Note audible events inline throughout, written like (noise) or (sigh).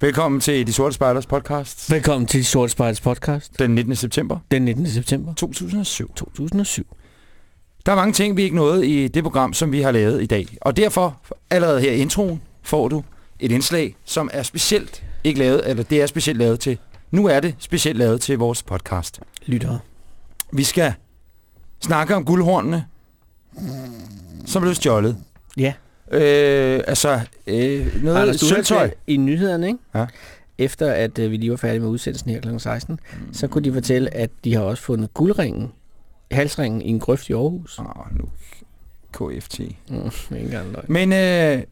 Velkommen til De Sorte Spejders podcast. Velkommen til De Sorte Spejders podcast. Den 19. september. Den 19. september 2007. 2007. Der er mange ting, vi ikke nåede i det program, som vi har lavet i dag. Og derfor, allerede her i introen, får du et indslag, som er specielt ikke lavet, eller det er specielt lavet til. Nu er det specielt lavet til vores podcast. Lyttere. Vi skal snakke om guldhornene, som blev stjålet. Ja. Øh, altså, øh, noget Anders, sølvtøj. I nyhederne, ikke? Ja. Efter at øh, vi lige var færdige med udsendelsen her kl. 16, mm. så kunne de fortælle, at de har også fundet guldringen, halsringen i en grøft i Aarhus. Åh, nu. KFT. Mm, engang. Men øh,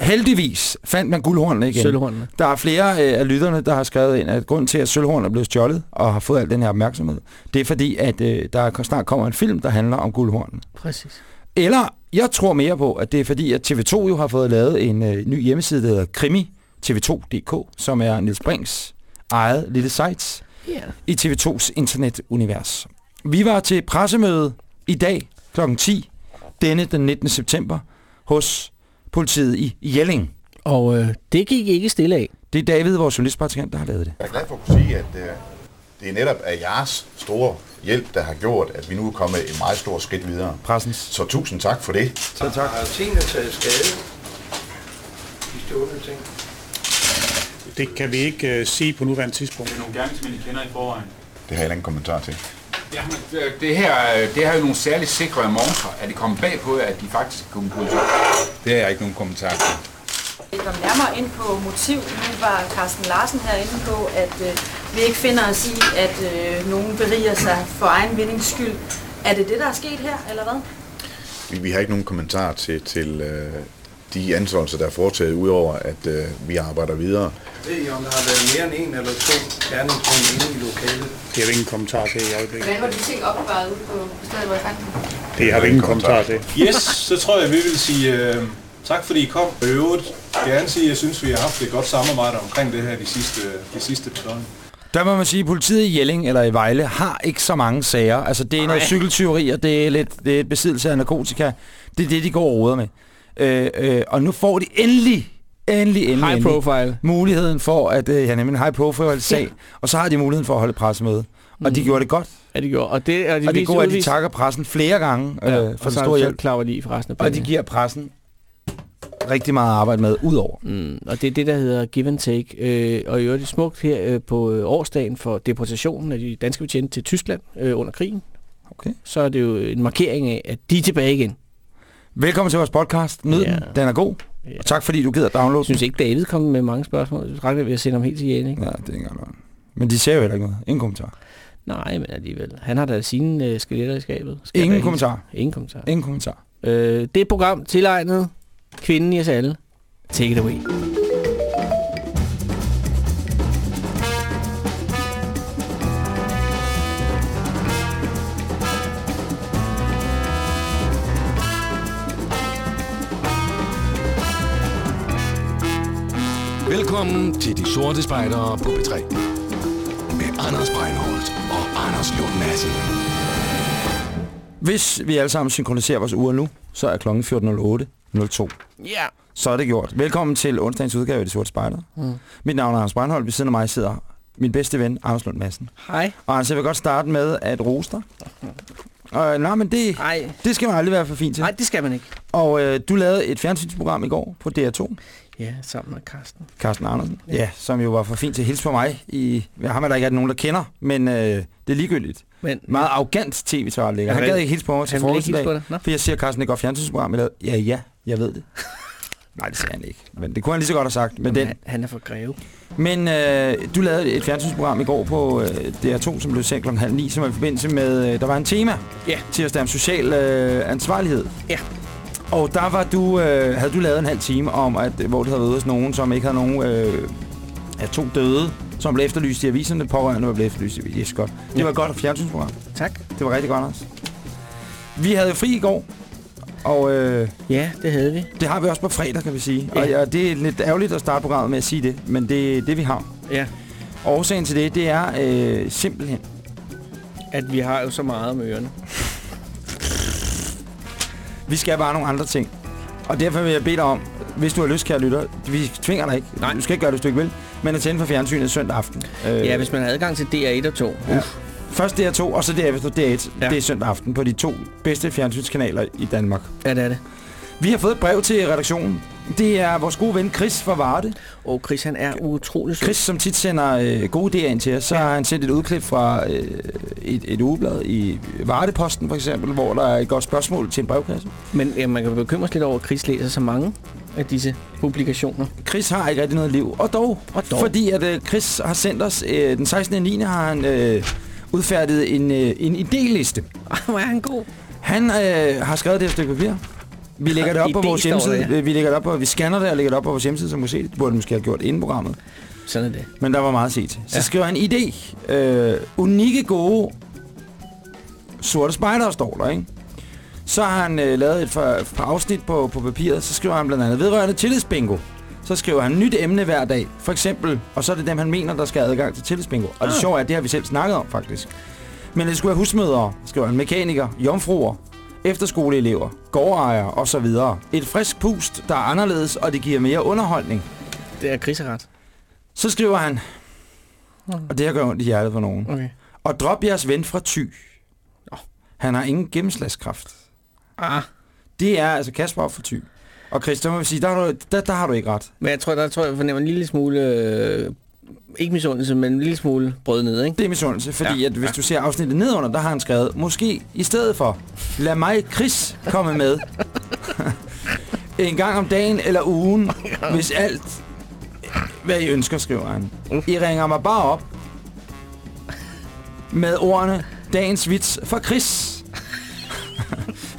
heldigvis fandt man guldhornene igen. Sølvhornene. Der er flere øh, af lytterne, der har skrevet ind, at grunden til, at sølvhorn er blevet stjålet og har fået al den her opmærksomhed, det er fordi, at øh, der snart kommer en film, der handler om guldhornene. Præcis. Eller jeg tror mere på, at det er fordi, at TV2 jo har fået lavet en øh, ny hjemmeside, der hedder Krimi TV2.dk, som er Niels Brinks eget lille site Ja. i TV2's internetunivers. Vi var til pressemøde i dag kl. 10, denne den 19. september, hos politiet i Jelling. Og øh, det gik ikke stille af. Det er David, vores journalistpraktikant, der har lavet det. Jeg er glad for at kunne sige, at øh, det er netop af jeres store hjælp, der har gjort, at vi nu er kommet et meget stort skridt videre. Pressens. Så tusind tak for det. Så tak. Har tingene taget skade? De stående ting. Det kan vi ikke uh, sige på nuværende tidspunkt. Det er nogle gerningsmænd, I kender i forvejen. Det har jeg ingen kommentar til. Jamen, det- det her, øh, det her er jo nogle særligt sikre montrer. Er det kommet bag på at de faktisk kunne bryde sig? Det har jeg ikke nogen kommentar til. Vi kom nærmere ind på motiv. Nu var Carsten Larsen herinde på, at øh, vi ikke finder os i, at øh, nogen beriger sig for egen vindings skyld. Er det det, der er sket her, eller hvad? Vi, vi har ikke nogen kommentar til, til øh, de ansvarelser, der er foretaget, udover at øh, vi arbejder videre. Ved I, om der har været mere end en eller to gerningsmænd inde i lokalet? Det har vi ingen kommentar til i øjeblikket. Hvordan var de ting opbevaret ude på stedet, hvor I fandt dem? Det har vi ingen kommentar til. Yes, så tror jeg, vi vil sige øh, tak, fordi I kom. Og i øvrigt gerne sige, at jeg synes, vi har haft et godt samarbejde omkring det her de sidste, de sidste par døgn. Der må man sige, at politiet i Jelling eller i Vejle har ikke så mange sager. Altså, det er noget cykeltyveri, og det er lidt det er besiddelse af narkotika. Det er det, de går og roder med. Øh, øh, og nu får de endelig, endelig, endelig, High endelig profile. muligheden for at øh, ja, nemlig en high profile sag, Ja. og så har de muligheden for at holde pressemøde. Og de Mm. gjorde det godt. Er det gjort? Og det er de Og det gode er, at de takker pressen flere gange øh, Ja, for og den så store han selv hjælp. klar over lige for resten af Og de giver pressen rigtig meget arbejde med udover. Mm, og det er det, der hedder give and take. Øh, og i øvrigt det smukt her øh, på øh, årsdagen for deportationen af de danske betjente til Tyskland øh, under krigen. Okay. Så er det jo en markering af, at de er tilbage igen. Velkommen til vores podcast. Nyd Ja. den. Er god. Ja. Og tak fordi du gider downloade Jeg synes ikke, David kom med mange spørgsmål. Jeg regner ved at sende ham helt til Jane, ikke? Ja, det er ikke engang. Men de ser jo heller ikke noget. Ingen kommentar. Nej, men alligevel. Han har da sine øh, skeletter i skabet. Skal Ingen jeg da kommentar. Ingen kommentar. Ingen kommentar. Øh, det et program tilegnet kvinden i os alle. Take it away. Velkommen til De Sorte Spejdere på B3. Med Anders Breinholt og Anders Lund Madsen. Hvis vi alle sammen synkroniserer vores uger nu, så er klokken 14.08.02. Ja. Så er det gjort. Velkommen til onsdagens udgave af De Sorte Spejder. Mm. Mit navn er Anders Brandholt. Ved siden af mig sidder min bedste ven, Anders Lund Madsen. Hej. Og Anders, jeg vil godt starte med at rose dig. Og, nej, men det, det skal man aldrig være for fint til. Nej, det skal man ikke. Og øh, du lavede et fjernsynsprogram i går på DR2. Ja, sammen med Karsten. Carsten Andersen. Ja. ja, som jo var for fint til at hilse på mig. I, ja, ham er der ikke nogen, der kender, men øh, det er ligegyldigt. Men Meget arrogant tv-tilrettelægger. Han gad ikke hilse på mig til? Nå. For jeg siger, Carsten, det går fjernsynsprogram. Jeg lavede, ja, ja, jeg ved det. (laughs) Nej, det sagde han ikke. Men det kunne han lige så godt have sagt. Men, den. han, han er for greve. men øh, du lavede et fjernsynsprogram i går på øh, DR2, som blev sendt kl. halv ni, som var i forbindelse med, øh, der var en tema Ja. tirsdag om social øh, ansvarlighed. Ja. Og der var du, øh, havde du lavet en halv time om, at, hvor du havde været hos nogen, som ikke havde nogen, øh, ja, to døde, som blev efterlyst i aviserne. Pårørende var blevet efterlyst i. Yes, godt. Det Ja. var et godt fjernsynsprogram. Tak. Det var rigtig godt, Anders. Vi havde fri i går, og øh, Ja, det havde vi. det har vi også på fredag, kan vi sige. Ja. Og ja, det er lidt ærgerligt at starte programmet med at sige det, men det er det, vi har. Ja. Årsagen til det, det er øh, simpelthen, At vi har jo så meget om ørerne. vi skal bare nogle andre ting. Og derfor vil jeg bede dig om, hvis du har lyst, kære lytter, vi tvinger dig ikke. Nej. Du skal ikke gøre det, hvis du ikke vil. Men at tænde for fjernsynet søndag aften. Øh, Ja, hvis man har adgang til DR1 og 2. Ja. Først DR2, og så derefter DR1. Ja. Ja. Det er søndag aften på de to bedste fjernsynskanaler i Danmark. Ja, det er det. Vi har fået et brev til redaktionen. Det er vores gode ven Chris fra Varde. Og Chris, han er utrolig sød. Chris, som tit sender øh, gode idéer ind til os, så har han sendt et udklip fra øh, et, et ugeblad i Vardeposten for eksempel, hvor der er et godt spørgsmål til en brevkasse. Men ja, man kan bekymre sig lidt over, at Chris læser så mange af disse publikationer. Chris har ikke rigtig noget liv. Og dog, Og dog. fordi at øh, Chris har sendt os, øh, den 16. 9. har han øh, udfærdiget en, øh, en idéliste. (laughs) Hvor er han god. Han øh, har skrevet det her stykke papir. Vi lægger det op på vores hjemmeside. ja. Vi lægger det op på, vi scanner det og lægger det op på vores hjemmeside, som man kan se. Det burde måske have gjort inden programmet. Sådan er det. Men der var meget at se til. Så Ja. skriver han idé. Øh, unikke gode sorte spejder, står der, ikke? Så har han øh, lavet et par, par afsnit på, på papiret. Så skriver han blandt andet vedrørende tillidsbingo. Så skriver han nyt emne hver dag. For eksempel, og så er det dem, han mener, der skal have adgang til tillidsbingo. Og det Ah. sjove er, at det har vi selv snakket om, faktisk. Men det skulle være husmødre, skriver han, mekanikere, jomfruer, efterskoleelever, gårdejere osv. Et frisk pust, der er anderledes, og det giver mere underholdning. Det er Chris har ret. Så skriver han, og det her gør ondt i hjertet for nogen. Okay. Og drop jeres ven fra Thy. Han har ingen gennemslagskraft. Ah, Det er altså Kasper fra Thy. Og Christian må vi sige, der har, du, der, der har du ikke ret. men jeg tror, der tror jeg, fornemmer en lille smule... Øh, ikke misundelse, men en lille smule brød ned, ikke? Det er misundelse, fordi Ja, ja, at hvis du ser afsnittet nedunder, der har han skrevet, måske i stedet for, lad mig Chris komme med. (laughs) en gang om dagen eller ugen, hvis alt, hvad I ønsker, skriver han. I ringer mig bare op med ordene, dagens vits for Chris.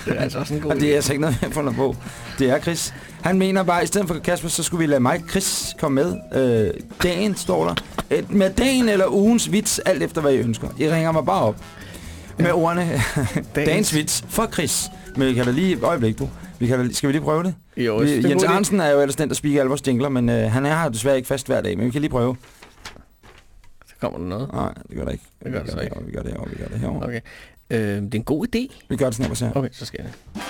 Det er altså også en god Og det er altså ikke noget, jeg har fundet på. Det er Chris. Han mener bare, at i stedet for Kasper, så skulle vi lade mig, Chris, komme med. Øh, dagen, står der. Et, med dagen eller ugens vits, alt efter hvad I ønsker. I ringer mig bare op. Med ordene, (laughs) dagens, dagens vits for Chris. Men vi kan da lige et øjeblik, du. Vi kan da, skal vi lige prøve det? Jo, vi, det en Jens. Arnsen er jo ellers den, der spiker alle vores jingler, men øh, han er her desværre ikke fast hver dag, men vi kan lige prøve. Så kommer der noget. Nej, det gør der ikke. Det gør vi der så ikke. herovre, Vi gør det herovre, vi gør det herovre. Okay. Øh, det er en god idé. Vi gør det sådan her, her. Okay, så skal jeg det.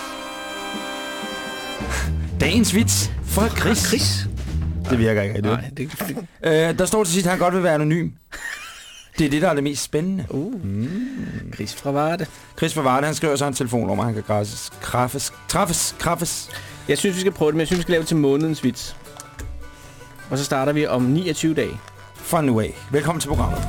Dagens vits for Chris. Chris? Det virker ikke rigtigt. Nej, det, det, Øh, der står til sidst, at han godt vil være anonym. Det er det, der er det mest spændende. uh, Chris fra Varde. Chris fra Varde, han skriver så en telefonnummer, han kan græsses, kraffes, traffes, kraffes. Jeg synes, vi skal prøve det, men jeg synes, vi skal lave det til månedens vits. Og så starter vi om 29 dage. Fra nu af. Velkommen til programmet.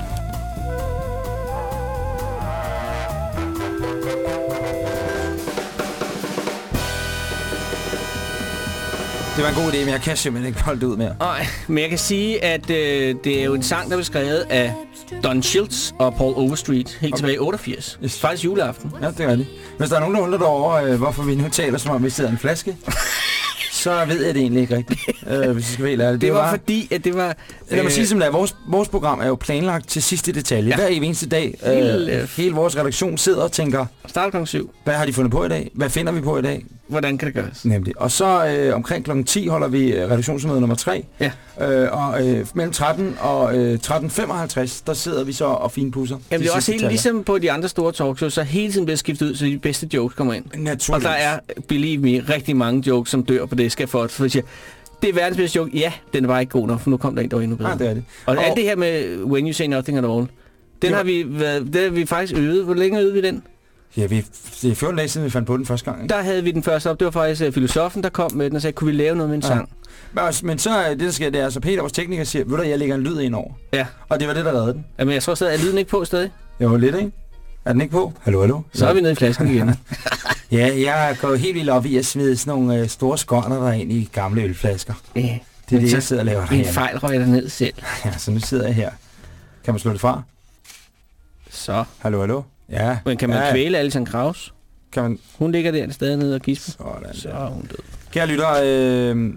Det var en god idé, men jeg kan simpelthen ikke holde det ud mere. Nej, men jeg kan sige, at øh, det er jo en sang, der blev skrevet af Don Schiltz og Paul Overstreet helt okay. tilbage i 88. Yes. Faktisk juleaften. Ja, det er rigtigt. Hvis der er nogen, der undrer dig over, øh, hvorfor vi nu taler, som om vi sidder en flaske, (laughs) så ved jeg det egentlig ikke rigtigt, øh, hvis jeg skal være helt ærlig. Det, det var bare- fordi, at det var... Det kan man øh, sige som det er. Vores, vores program er jo planlagt til sidste detalje. Ja. Hver eneste dag. Hele- Øh, hele vores redaktion sidder og tænker, Start kl. 7. hvad har de fundet på i dag? Hvad finder vi på i dag? Hvordan kan det gøres? Nemlig. Og så øh, omkring kl. 10 holder vi øh, redaktionsmøde nummer 3. Ja. Øh, og øh, mellem 13 og øh, 13.55, der sidder vi så og finpusser. Jamen, de det er også helt detaljer. ligesom på de andre store talkshows, så hele tiden bliver skiftet ud, så de bedste jokes kommer ind. Og Naturligvis. der er, believe me, rigtig mange jokes, som dør på det, skal for, for at sige, det er verdens bedste joke. Ja, den var ikke god nok, for nu kom der en, der var endnu bedre. Nej, det er det. Og, Og- alt det her med When You Say Nothing At All, den var- har vi, været, den har vi faktisk øvet. Hvor længe øvede vi den? Ja, vi, det er 14 dage siden, vi fandt på den første gang. Ikke? Der havde vi den første op. Det var faktisk uh, filosofen, der kom med den og sagde, kunne vi lave noget med en Ja. sang? Men også- Men så er det, der sker, det er, altså Peter, vores tekniker, siger, ved du, jeg lægger en lyd ind over. Ja. Og det var det, der reddede den. Jamen, jeg tror stadig, at lyden ikke på stadig. Jo, lidt, ikke? Er den ikke på? Hallo, hallo? Så er vi nede i flasken igen. (laughs) Ja, jeg går helt vildt op i at smide sådan nogle øh, store skåner der ind i gamle ølflasker. ja. Det er det, så- jeg sidder og laver En derhjemme. fejl røg jeg ned selv. (laughs) Ja, så nu sidder jeg her. Kan man slå det fra? Så. Hallo, hallo? Ja. Men kan man ja, kvæle Alison Kraus? Kan man... Hun ligger der stadig nede og gisper. Sådan Så er hun død. Kære lyttere, øh,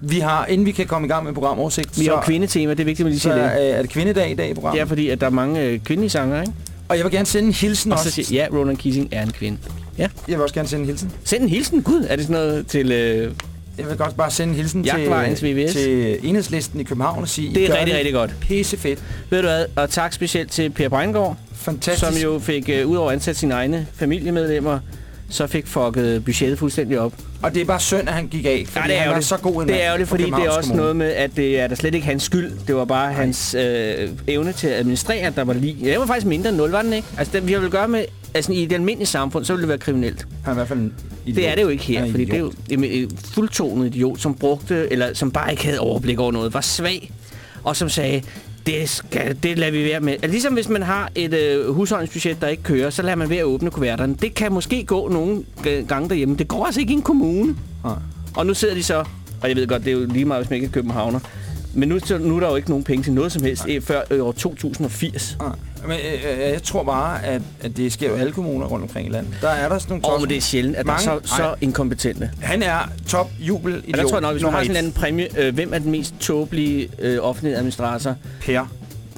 vi har, inden vi kan komme i gang med programoversigt, Vi så, har kvindetema, det er vigtigt, at man lige så siger det. er, er det kvindedag i dag i programmet. er fordi, at der er mange øh, kvindelige sanger, ikke? Og jeg vil gerne sende en hilsen Og så også. siger ja, Ronan Keating er en kvinde. Jeg vil også gerne sende en hilsen. Send en hilsen. Gud, er det sådan noget til... Øh, Jeg vil godt bare sende en hilsen til, til enhedslisten i København og sige, det er rigtig, rigtig godt. Pisse fedt. Ved du hvad? Og tak specielt til Per Breingård, Fantastisk. som jo fik, øh, udover at ansætte sine egne familiemedlemmer, så fik fucket budgettet fuldstændig op. Og det er bare synd, at han gik af, fordi Ja, det er han var så god en Det er ærgerligt, for fordi det er også noget med, at det er da slet ikke hans skyld. Det var bare hans øh, evne til at administrere, der var lige. Det var faktisk mindre end 0, var den ikke? Altså, det, vi har vel gøre med, altså i det almindelige samfund, så ville det være kriminelt. Han er i hvert fald en idiot. Det er det jo ikke her, fordi det er idiot. jo en fuldtonet idiot, som brugte, eller som bare ikke havde overblik over noget, var svag, og som sagde, det, skal, det lader vi være med. Altså, ligesom hvis man har et øh, husholdningsbudget, der ikke kører, så lader man være at åbne kuverterne. Det kan måske gå nogle gange derhjemme. Det går altså ikke i en kommune. Nej. Og nu sidder de så, og jeg ved godt, det er jo lige meget, hvis man ikke er københavner, men nu, nu er der jo ikke nogen penge til noget som helst øh, før øh, år 2080. Nej. Men øh, øh, jeg tror bare, at, at det sker jo i alle kommuner rundt omkring i landet. Der er der sådan nogle Og tosser. men det er sjældent, at der er så, Mange- så inkompetente. Han er top jubel. Og der tror jeg nok, hvis man har sådan en anden præmie, øh, hvem er den mest tåbelige øh, offentlige administrator? Per.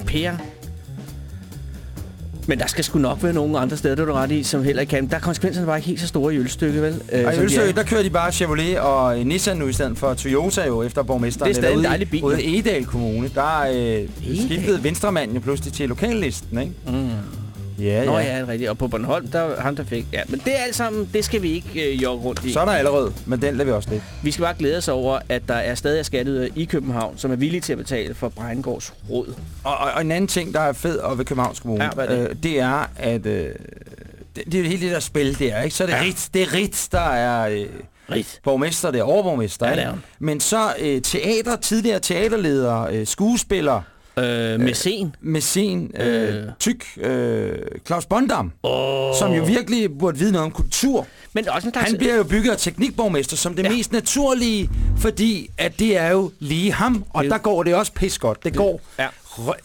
Per. Men der skal sgu nok være nogle andre steder, der er du ret i, som heller ikke kan. Der er konsekvenserne bare ikke helt så store i Ølstykke, vel? Øh, Og i som de er. der kører de bare Chevrolet og Nissan nu i stedet for Toyota jo, efter borgmesteren. Det er stadig en dejlig bil, Ude i Egedal Kommune, der er øh, skiftet venstremanden jo pludselig til lokallisten, ikke? Mm. Ja, Nå ja. ja, rigtigt. Og på Bornholm, der er ham, der fik. Ja, men det er alt sammen, det skal vi ikke øh, jogge rundt i. Så er der allerede, men den lader vi også lidt. Vi skal bare glæde os over, at der er stadig skatteydere i København, som er villige til at betale for Bregnegårds råd. Og, og, og en anden ting, der er fed og ved Københavns Kommune, Ja, det? Øh, det er, at øh, det, det er jo hele det der spil, det er, ikke? Så er det Ja. Rit, det er Rit, der er øh, Rit. borgmester, det er overborgmester, Ja, det er. Men så øh, teater, tidligere teaterledere, øh, skuespillere, Øh, med sen. Messén, øh, Øh. Tyk, øh, Claus Bondam, Oh. som jo virkelig burde vide noget om kultur. Men også en slags... Han bliver jo bygget af teknikborgmester som det Ja. mest naturlige, fordi at det er jo lige ham, og Det- der går det også pis godt. Det går, Ja.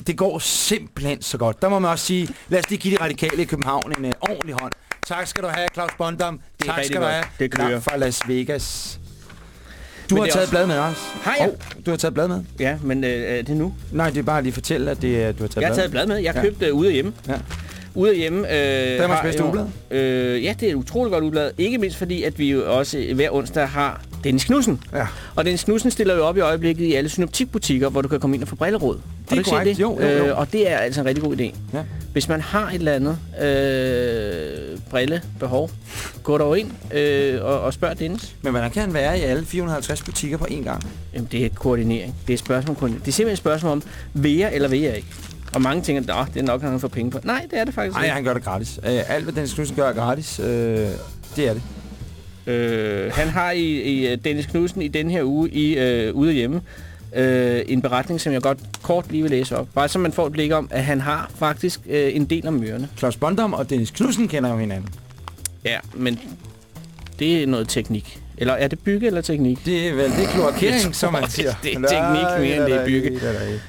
det går simpelthen så godt. Der må man også sige, lad os lige give de radikale i København en uh, ordentlig hånd. Tak skal du have, Claus Bondam. Det tak skal du have, Det kører. Langt fra Las Vegas. Du Men har det taget også- blad med også. Har jeg? du har taget blad med? Ja, men øh, er det nu? Nej, det er bare lige at fortælle, at det, du har taget Jeg har blad taget et blad med. Jeg har Ja. købt øh, ude hjemme. Ja. Ude hjemme. Øh, Danmarks bedste ugeblad? Øh, ja, det er et utroligt godt ugeblad. Ikke mindst fordi, at vi jo også hver onsdag har Dennis Knudsen. Ja. Og Dennis Knudsen stiller jo op i øjeblikket i alle synoptikbutikker, hvor du kan komme ind og få brilleråd. Har er korrekt. det? Jo, jo, jo. Øh, og det er altså en rigtig god idé. Ja. Hvis man har et eller andet øh, brillebehov, gå dog ind øh, og, og spørg Dennis. Men hvordan kan han være i alle 450 butikker på én gang? Jamen, det er koordinering. Det er, spørgsmål det er simpelthen et spørgsmål om, vil jeg eller vil jeg ikke? Og mange tænker, at det er nok, han får penge på. Nej, det er det faktisk Nej, ikke. han gør det gratis. Uh, alt, hvad Dennis Knudsen gør, er gratis. Uh, det er det. Øh, han har i, i øh, Dennis Knudsen i den her uge i øh, Ude Hjemme øh, en beretning, som jeg godt kort lige vil læse op. Bare så man får et blik om, at han har faktisk øh, en del om mørerne. Claus Bondam og Dennis Knudsen kender jo hinanden. Ja, men det er noget teknik. Eller er det bygge eller teknik? Det er vel det er kloakering, som man siger. det er teknik mere, end det er bygge.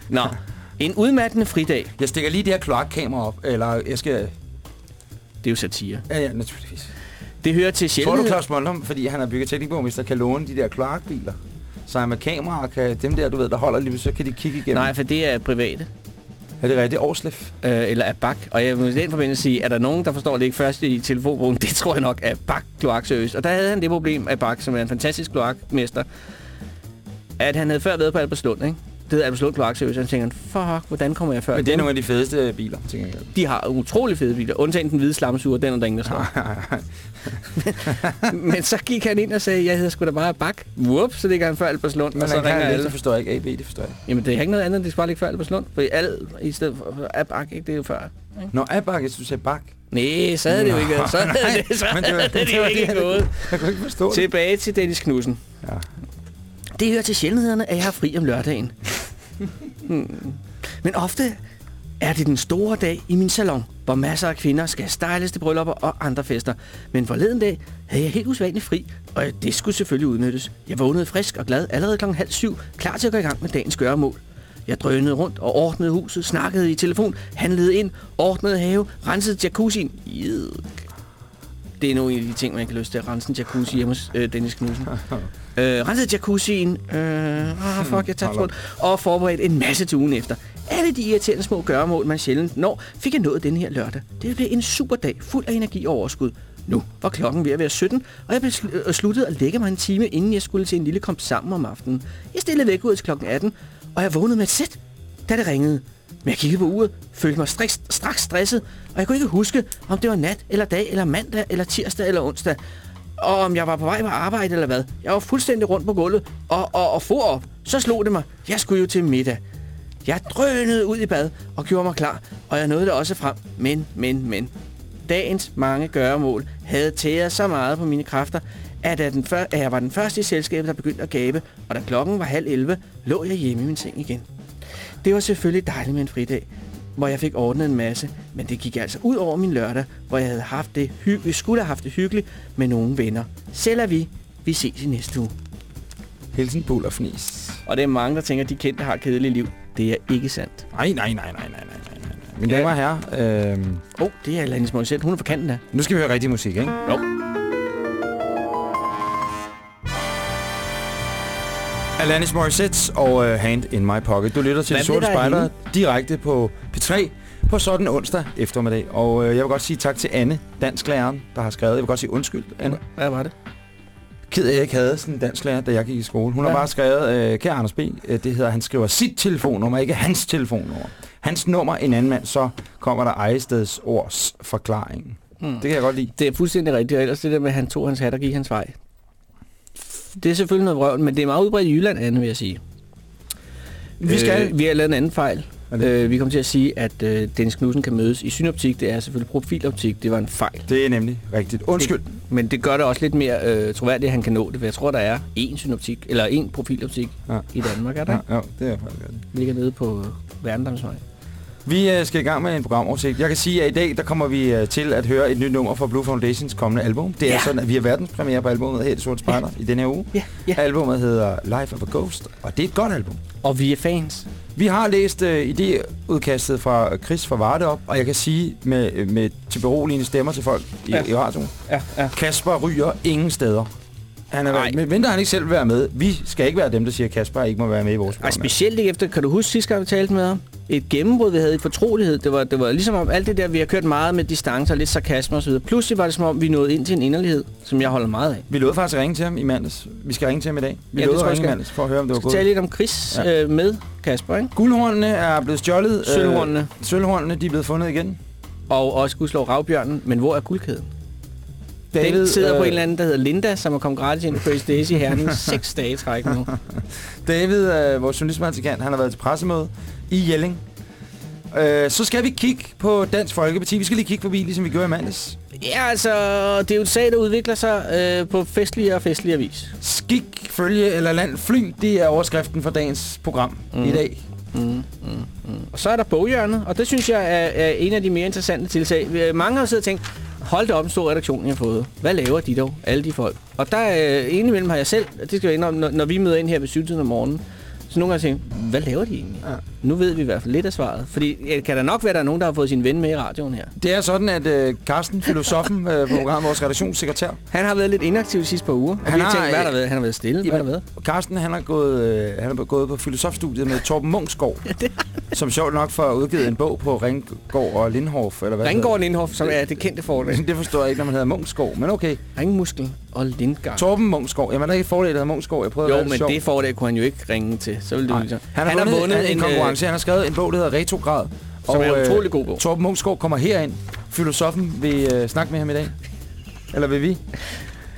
Nå, en udmattende fridag. Jeg stikker lige det her kloakkamera op, eller jeg skal... Det er jo satire. Ja, ja, naturligvis. Det hører til Tror du, sjældent. Claus Bondam, fordi han er bygget teknikborgmester, kan låne de der kloakbiler? Så han med kamera kan, dem der, du ved, der holder lige, så kan de kigge igennem. Nej, for det er private. Er det rigtigt? Årslef? øh, eller af Bak. Og jeg må i den forbindelse sige, er der nogen, der forstår det ikke først i telefonbogen? (laughs) Det tror jeg nok er Bak Kloakservice. Og der havde han det problem af Bak, som er en fantastisk kloakmester, at han havde før været på Albertslund, ikke? Det hedder Albertslund Kloakservice, og så tænker han, fuck, hvordan kommer jeg før? Men det er nogle af de fedeste biler, tænker jeg. De har utrolig fede biler, undtagen den hvide slamsuger, den er der ingen, der slår. (laughs) Men så gik han ind og sagde, jeg hedder sgu da bare Bak. Whoop, så ligger han før Albertslund, Men og så han ringer det, alle. det forstår jeg ikke. AB, det forstår jeg ikke. Jamen, det er ikke noget andet, det skal bare ligge før Albertslund. For alle, i stedet for for Abak, ikke? Det er jo før. Ikke? Nå, Abak, jeg synes, du sagde bak. Nej, så havde det jo ikke Så havde det, så (laughs) men det var- havde det, det jo var ikke det, gået. Jeg kunne ikke forstå det. Tilbage til Dennis Knudsen. Ja. Det det hører til sjældenhederne, at jeg har fri om lørdagen. hmm. Men ofte er det den store dag i min salon, hvor masser af kvinder skal styles til bryllupper og andre fester. Men forleden dag havde jeg helt usædvanligt fri, og det skulle selvfølgelig udnyttes. Jeg vågnede frisk og glad allerede klokken halv syv, klar til at gå i gang med dagens gøremål. Jeg drønede rundt og ordnede huset, snakkede i telefon, handlede ind, ordnede have, rensede jacuzzien. Jød. Det er nogle af de ting, man kan lyst til at rense en jacuzzi hjemme hos øh, Dennis Knudsen. (laughs) øh, rensede jacuzzien, øh, ah, fuck, jeg tabte rundt, og forberedte en masse til ugen efter. Alle de irriterende små gøremål, man sjældent når, fik jeg nået denne her lørdag. Det blev en super dag, fuld af energi og overskud. Nu var klokken ved at være 17, og jeg besluttede at lægge mig en time, inden jeg skulle til en lille komp sammen om aftenen. Jeg stillede væk ud til klokken 18, og jeg vågnede med et sæt, da det ringede. Men jeg kiggede på uret, følte mig straks, straks stresset, og jeg kunne ikke huske, om det var nat, eller dag, eller mandag, eller tirsdag, eller onsdag. Og om jeg var på vej på arbejde, eller hvad. Jeg var fuldstændig rundt på gulvet, og, og, og for op. Så slog det mig. Jeg skulle jo til middag. Jeg drønede ud i bad og gjorde mig klar, og jeg nåede det også frem. Men, men, men. Dagens mange gøremål havde tæret så meget på mine kræfter, at, jeg, den før, at jeg var den første i selskabet, der begyndte at gabe, og da klokken var halv 11, lå jeg hjemme i min seng igen. Det var selvfølgelig dejligt med en fridag, hvor jeg fik ordnet en masse, men det gik altså ud over min lørdag, hvor jeg havde haft det hy- skulle have haft det hyggeligt med nogle venner. Selv er vi. Vi ses i næste uge. Hilsen, Bull og Fnis. Og det er mange, der tænker, at de kendte har kedeligt liv. Det er ikke sandt. Nej, nej, nej, nej, nej, nej, nej. Mine damer og herrer, øh, oh, det er Alanis Morissette. Hun er fra kanten af. nu skal vi høre rigtig musik, ikke? Jo. Alanis Morissette og uh, Hand in My Pocket. Du lytter til Hvad Sorte hende? direkte på P3 på sådan onsdag eftermiddag. Og uh, jeg vil godt sige tak til Anne, dansklæreren, der har skrevet. Jeg vil godt sige undskyld, Anne. Hvad var det? Ked af, at jeg ikke havde sådan en dansklærer, da jeg gik i skole. Hun ja. Har bare skrevet, uh, kære Anders B., uh, det hedder, han skriver sit telefonnummer, ikke hans telefonnummer. Hans nummer, en anden mand, så kommer der Ejesteds ords forklaring. Hmm. Det kan jeg godt lide. Det er fuldstændig rigtigt, og ellers det der med, at han tog hans hat og gik hans vej. Det er selvfølgelig noget vrøvl, men det er meget udbredt i Jylland, Anne, vil jeg sige. Vi skal... Øh, vi har lavet en anden fejl. Det? Øh, vi kom til at sige, at øh, Dennis Knudsen kan mødes i synoptik. Det er selvfølgelig profiloptik. Det var en fejl. Det er nemlig rigtigt. Undskyld. Det, men det gør det også lidt mere øh, troværdigt, at han kan nå det. For jeg tror, der er én synoptik, eller én profiloptik Ja. i Danmark, er der? Ja, Ja. det er faktisk godt. Ligger nede på Værendamsvej. Vi øh, skal i gang med en programoversigt. Jeg kan sige, at i dag der kommer vi øh, til at høre et nyt nummer fra Blue Foundations kommende album. Det er Ja. sådan, at vi har verdenspremiere på albumet her i Det Sorte Spejder i denne her uge. Ja, ja. Albumet hedder Life of a Ghost, og det er et godt album. Og vi er fans. Vi har læst øh, idéudkastet fra Chris fra Varde op, og jeg kan sige med, øh, med til beroligende stemmer til folk i, ja. Ja. i radioen. Ja, ja. Kasper ryger ingen steder. Han er, men venter han ikke selv vil være med. Vi skal ikke være dem, der siger, at Kasper ikke må være med i vores Ej, program. specielt ikke efter, kan du huske sidste gang, vi talte med ham? Et gennembrud, vi havde i fortrolighed. Det var, det var ligesom om alt det der, vi har kørt meget med distancer, lidt sarkasme osv. Pludselig var det som om, vi nåede ind til en inderlighed, som jeg holder meget af. Vi lovede faktisk at ringe til ham i mandags. Vi skal ringe til ham i dag. Vi Ja, det lovede at ringe i skal. mandags for at høre, om det Vi var skal gået. tale lidt om Chris Ja. øh, med Kasper, ikke? Guldhornene er blevet stjålet. Øh, Sølvhornene. sølvhornene, de er blevet fundet igen. Og også Gudslov Ravbjørnen. Men hvor er guldkæden? David, Den sidder øh... på en eller anden, der hedder Linda, som er kommet gratis ind i Crazy Daisy i Herning seks dage træk nu. David, øh, vores journalistmantikant, han har været til pressemøde i Jelling. Øh, så skal vi kigge på Dansk Folkeparti. Vi skal lige kigge forbi, ligesom vi gjorde i mandags. Ja, altså, det er jo et sag, der udvikler sig øh, på festligere og festligere vis. Skik, følge eller land, fly, det er overskriften for dagens program mm. i dag. Mm, mm, mm. Og så er der boghjørnet, og det synes jeg er, er en af de mere interessante tiltag. Øh, Mange har siddet og tænkt, hold da op en stor redaktion, jeg har fået. Hvad laver de dog, alle de folk? Og der er øh, indimellem har jeg selv, det skal jeg indrømme, når, når vi møder ind her ved 7 om morgenen, så nogle gange tænker hvad laver de egentlig? Ja. Nu ved vi i hvert fald lidt af svaret. Fordi kan der nok være, der er nogen, der har fået sin ven med i radioen her. Det er sådan, at øh, Carsten, filosofen øh, på programmet, vores redaktionssekretær, Han har været lidt inaktiv de sidste par uger. Og Han han har tænkt, hvad der øh, været? Han har været stille. Hvad har der været? Carsten, han har gået, øh, han har gået på filosofstudiet med Torben Mungsgaard, som sjovt nok får udgivet en bog på Ringgård og Lindhof, eller hvad det Ringgård Lindhof, som er det kendte forlag. (laughs) Det forstår jeg ikke, når man hedder Mungsgaard, men okay. Ringmuskel og Lindgard. Torben Mungsgaard. Jamen, der er ikke forlag, der hedder Mungsgaard. Jeg prøvede at Jo, være men det forlag kunne han jo ikke ringe til. Så ville det ligesom. Han har, vundet, vundet en, øh, konkurrence. Han har skrevet en bog, der hedder Retrograd. Som er en øh, utrolig god bog. Torben Mungsgaard kommer herind. Filosofen vil øh, snakke med ham i dag. Eller vil vi?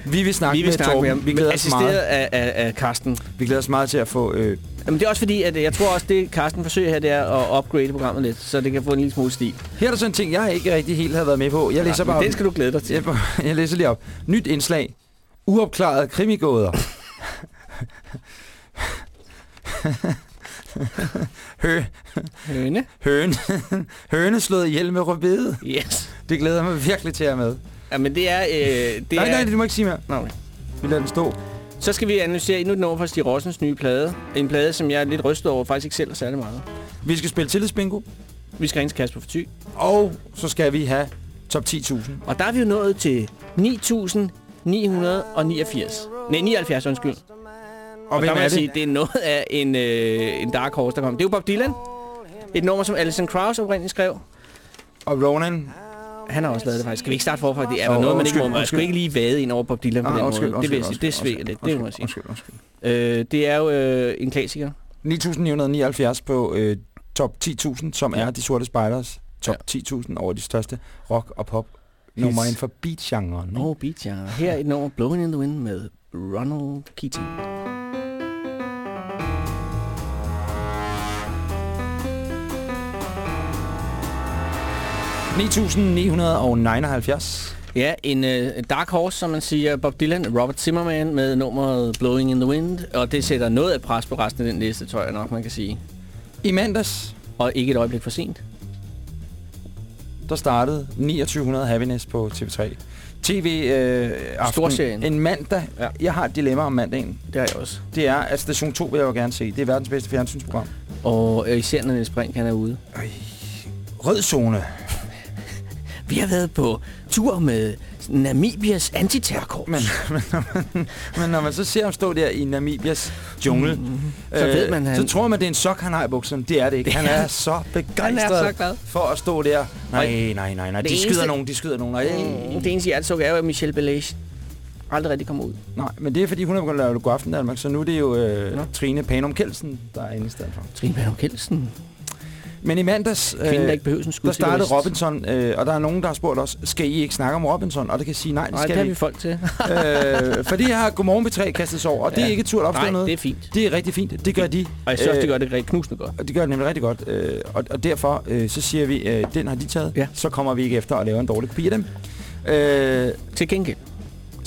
Vi vil snakke vi vil med snakke Torben. med ham. Vi glæder os meget. af, af, af Carsten. Vi glæder os meget til at få... Øh, Jamen, det er også fordi, at jeg tror også, det Carsten forsøger her, det er at upgrade programmet lidt, så det kan få en lille smule stil. her er der sådan en ting, jeg ikke rigtig helt har været med på. Jeg læser bare... den skal du glæde dig til. Jeg, jeg læser lige op. Nyt indslag. Uopklarede krimigåder. (laughs) (laughs) Hø, Høne. høne, (laughs) høne slået ihjel med rødbede. Yes. Det glæder mig virkelig til at med. Jamen, det er... Øh, det nej, er... nej, du må ikke sige mere. Nå, okay. Vi lader den stå. Så skal vi analysere endnu et nummer fra Stig Rossens nye plade. En plade, som jeg er lidt rystet over, faktisk ikke selv er særlig meget. Vi skal spille tillidsbingo. Vi skal ringe til Kasper for Thy. Og så skal vi have top 10.000. Og der er vi jo nået til 9.989. Nej, 79, undskyld. Og, Og der må jeg det? sige, det er noget af en, øh, en dark horse, der kommer. Det er jo Bob Dylan. Et nummer, som Alison Krauss oprindeligt skrev. Og Ronan. Han har også lavet det faktisk. Skal vi ikke starte forfra? Det er der noget, man ikke undskyld, må. Man undskyld. skal ikke lige vade ind over Bob Dylan på Ah, den undskyld, måde. Det vil jeg sige. undskyld, Det svæger lidt. Det må jeg sige. Undskyld, undskyld. Øh, det er jo øh, en klassiker. 9.979 på øh, top 10.000, som Ja. er de sorte spejders top 10.000 over de største rock- og pop nummer inden for beat-genren. ikke? Åh, oh, beat, ja. Her er et nummer Blowing in the Wind med Ronald Keating. 9.979. Ja, en uh, dark horse, som man siger, Bob Dylan, Robert Zimmerman med nummeret Blowing in the Wind, og det sætter noget af pres på resten af den liste, tror jeg nok, man kan sige. I mandags, Og ikke et øjeblik for sent. der startede 2900 Happiness på TV3. TV øh, aften, Storserien. en mandag. Ja. Jeg har et dilemma om mandagen. Det har jeg også. Det er, at Station 2 vil jeg jo gerne se. Det er verdens bedste fjernsynsprogram. Og øh, især når Niels Brink, han er ude. Rød zone. Vi har været på tur med Namibias antiterrorkorps. Men, (laughs) men, når man, men når man så ser ham stå der i Namibias jungle, Mm, så ved man, han- så tror man, det er en sok, han har i bukserne. Det er det ikke. Det Han er- så begejstret Han er så glad. for at stå der. Nej, nej, nej, nej. Det De eneste- skyder nogen, de skyder nogen. Nej, Mm, Det eneste hjertesuk er jo, at Michelle Belæge aldrig rigtig kommer ud. nej, men det er, fordi hun er begyndt at lave Aften Danmark, så nu er det jo øh, Nå. Trine Panum Kelsen, der er inde i stedet for. Trine Panum Kelsen. Men i mandags, Kvinden, der ikke behøver en der startede Robinson, øh, og der er nogen, der har spurgt os, skal I ikke snakke om Robinson? Og det kan sige, nej, det Nej, det skal har vi vi folk til. (laughs) øh, fordi jeg har Godmorgen B3 kastet sig over, og det er Ja. ikke et turt opstå Nej, noget. det er fint. Det er rigtig fint. Det gør de. Og jeg synes Øh, det gør det rigtig knusende godt. Og det gør det nemlig rigtig godt. Øh, og, og derfor øh, så siger vi, øh, den har de taget. Ja. Så kommer vi ikke efter og laver en dårlig kopi af dem. Øh, Til gengæld.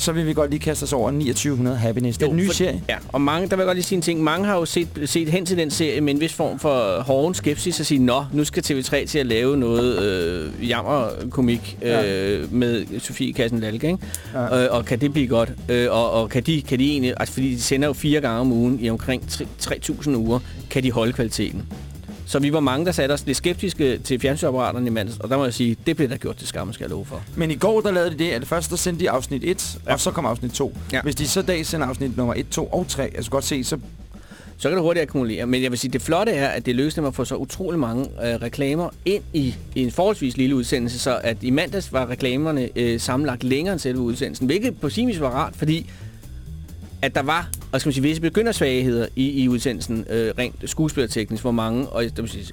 Så vil vi godt lige kaste os over 2900 Happiness. Det er Jo, en ny for- serie. Ja, og mange, der vil jeg godt lige sige en ting. Mange har jo set, set hen til den serie med en vis form for hården skepsis og sige, nå, nu skal TV3 til at lave noget øh, jammerkomik øh, Ja. med Sofie Kassen Lalke, ikke? Ja. Øh, og kan det blive godt? Øh, og, og kan, de, kan de egentlig, altså fordi de sender jo fire gange om ugen i omkring tre- 3.000 uger, kan de holde kvaliteten? Så vi var mange, der satte os lidt skeptiske til fjernsynsapparaterne i mandags, og der må jeg sige, det blev der gjort til skamme, skal jeg love for. Men i går, der lavede de det, at først der sendte de afsnit 1, ja. og så kom afsnit 2. Ja. Hvis de så dag sender afsnit nummer 1, 2 og 3, jeg skal godt se, så så kan det hurtigt akkumulere. Men jeg vil sige, det flotte er, at det lykkedes dem at få så utrolig mange øh, reklamer ind i, i en forholdsvis lille udsendelse, så at i mandags var reklamerne øh, sammenlagt længere end selve udsendelsen, hvilket på sin vis var rart, fordi at der var, og skal man sige, visse begyndersvagheder i, i udsendelsen, øh, rent skuespillerteknisk, hvor mange, og der vil sige,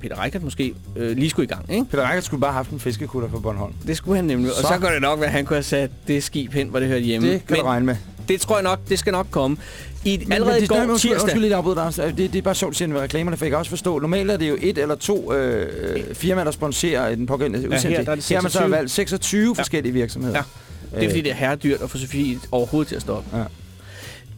Peter Reichert måske øh, lige skulle i gang, ikke? Peter Reichert skulle bare have haft en fiskekutter på Bornholm. Det skulle han nemlig, så. og Så. går det nok, at han kunne have sat det skib hen, hvor det hørte hjemme. Det kan du regne med. det tror jeg nok, det skal nok komme. I, Men, allerede men i det, går tirsdag, undskyld lidt afbryde dig. Det, det er bare sjovt, at med reklamerne, for jeg kan også forstå. Normalt er det jo et eller to øh, øh, firmaer, der sponsorer den pågældende her udsendelse. der er det her har man så 26. valgt 26 forskellige virksomheder. Ja. Det er fordi, det er herredyrt at få Sofie overhovedet til at stoppe. Ja.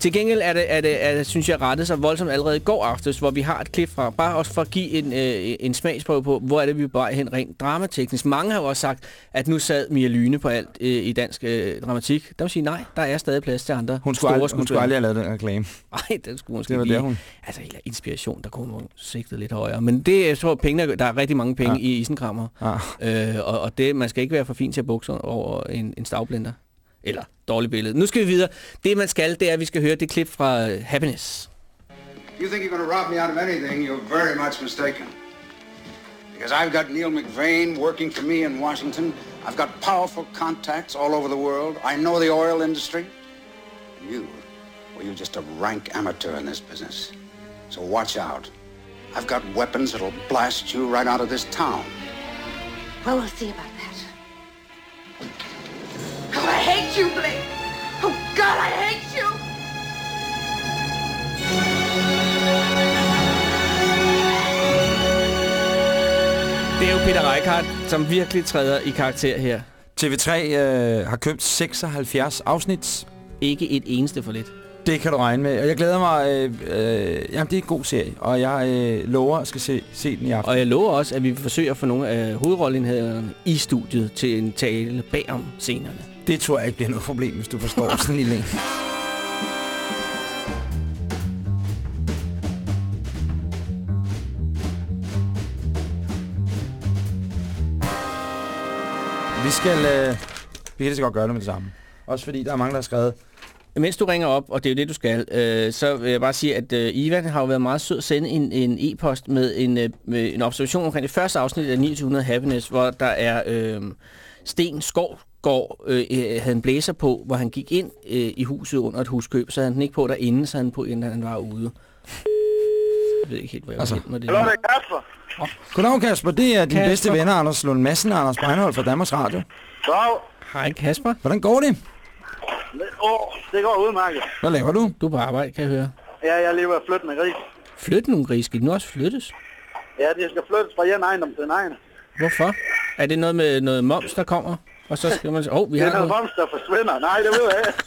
Til gengæld er det, er det, er det, synes jeg, rettet sig voldsomt allerede i går aftes, hvor vi har et klip fra, bare også for at give en, øh, en smagsprøve på, hvor er det, vi vej hen rent dramateknisk. Mange har jo også sagt, at nu sad Mia Lyne på alt øh, i dansk øh, dramatik. Der vil sige, nej, der er stadig plads til andre Hun skulle, aldrig, hun skulle aldrig have lavet den reklame. (laughs) Nej, den skulle måske Det var lige... der, hun... Altså, eller inspiration, der kunne hun sigtet lidt højere. Men det, jeg tror, pengene, der er rigtig mange penge Ja. ja. i isenkrammer. Ja. Øh, og, og det, man skal ikke være for fin til at bukse over en, en stavblender. Eller dårligt billede. Nu skal vi videre. Det, man skal, det er, at vi skal høre det klip fra uh, Happiness. You think you're going to rob me out of anything, you're very much mistaken. Because I've got Neil McVeigh working for me in Washington. I've got powerful contacts all over the world. I know the oil industry. You, well, you're just a rank amateur in this business. So watch out. I've got weapons that'll blast you right out of this town. Well, we'll see about that. God, I hate you, Blake! Oh, God, I hate you! Det er jo Peter Reichardt, som virkelig træder i karakter her. TV3 øh, har købt 76 afsnit. Ikke et eneste for lidt. Det kan du regne med. Og jeg glæder mig... Øh, øh, jamen, det er en god serie, og jeg øh, lover at skal se, se den i aften. Og jeg lover også, at vi forsøger at få nogle af hovedrollenhederne i studiet til en tale bag om scenerne. Det tror jeg ikke bliver noget problem, hvis du forstår (laughs) sådan en lille. Vi skal... Øh, vi kan lige så godt gøre det med det samme. Også fordi der er mange, der har skrevet... Mens du ringer op, og det er jo det, du skal, øh, så vil jeg bare sige, at øh, Ivan har jo været meget sød at sende en, en e-post med en, øh, med en observation omkring det første afsnit af 2900 Happiness, hvor der er øh, Sten Skovgård øh, øh, havde en blæser på, hvor han gik ind øh, i huset under et huskøb, så havde han den ikke på derinde, så havde han på, inden han var ude. Jeg ved ikke helt, hvor jeg Altså. med det. Hallo, det er Kasper. Goddag Kasper, det er din Kasper. bedste venner, Anders Lund Madsen og Anders Breinholt fra Danmarks Radio. Dag. Hej Kasper. Hvordan går det? Åh, det går udmærket. Hvad laver du? Du er på arbejde, kan jeg høre. Ja, jeg er ved at flytte med gris. Flyt nogle gris. Skal de nu også flyttes? Ja, de skal flyttes fra en ejendom til en egen. Hvorfor? Er det noget med noget moms, der kommer? Og så skal man sige, åh, oh, vi Det er har noget moms, der forsvinder. Nej, det ved jeg ikke.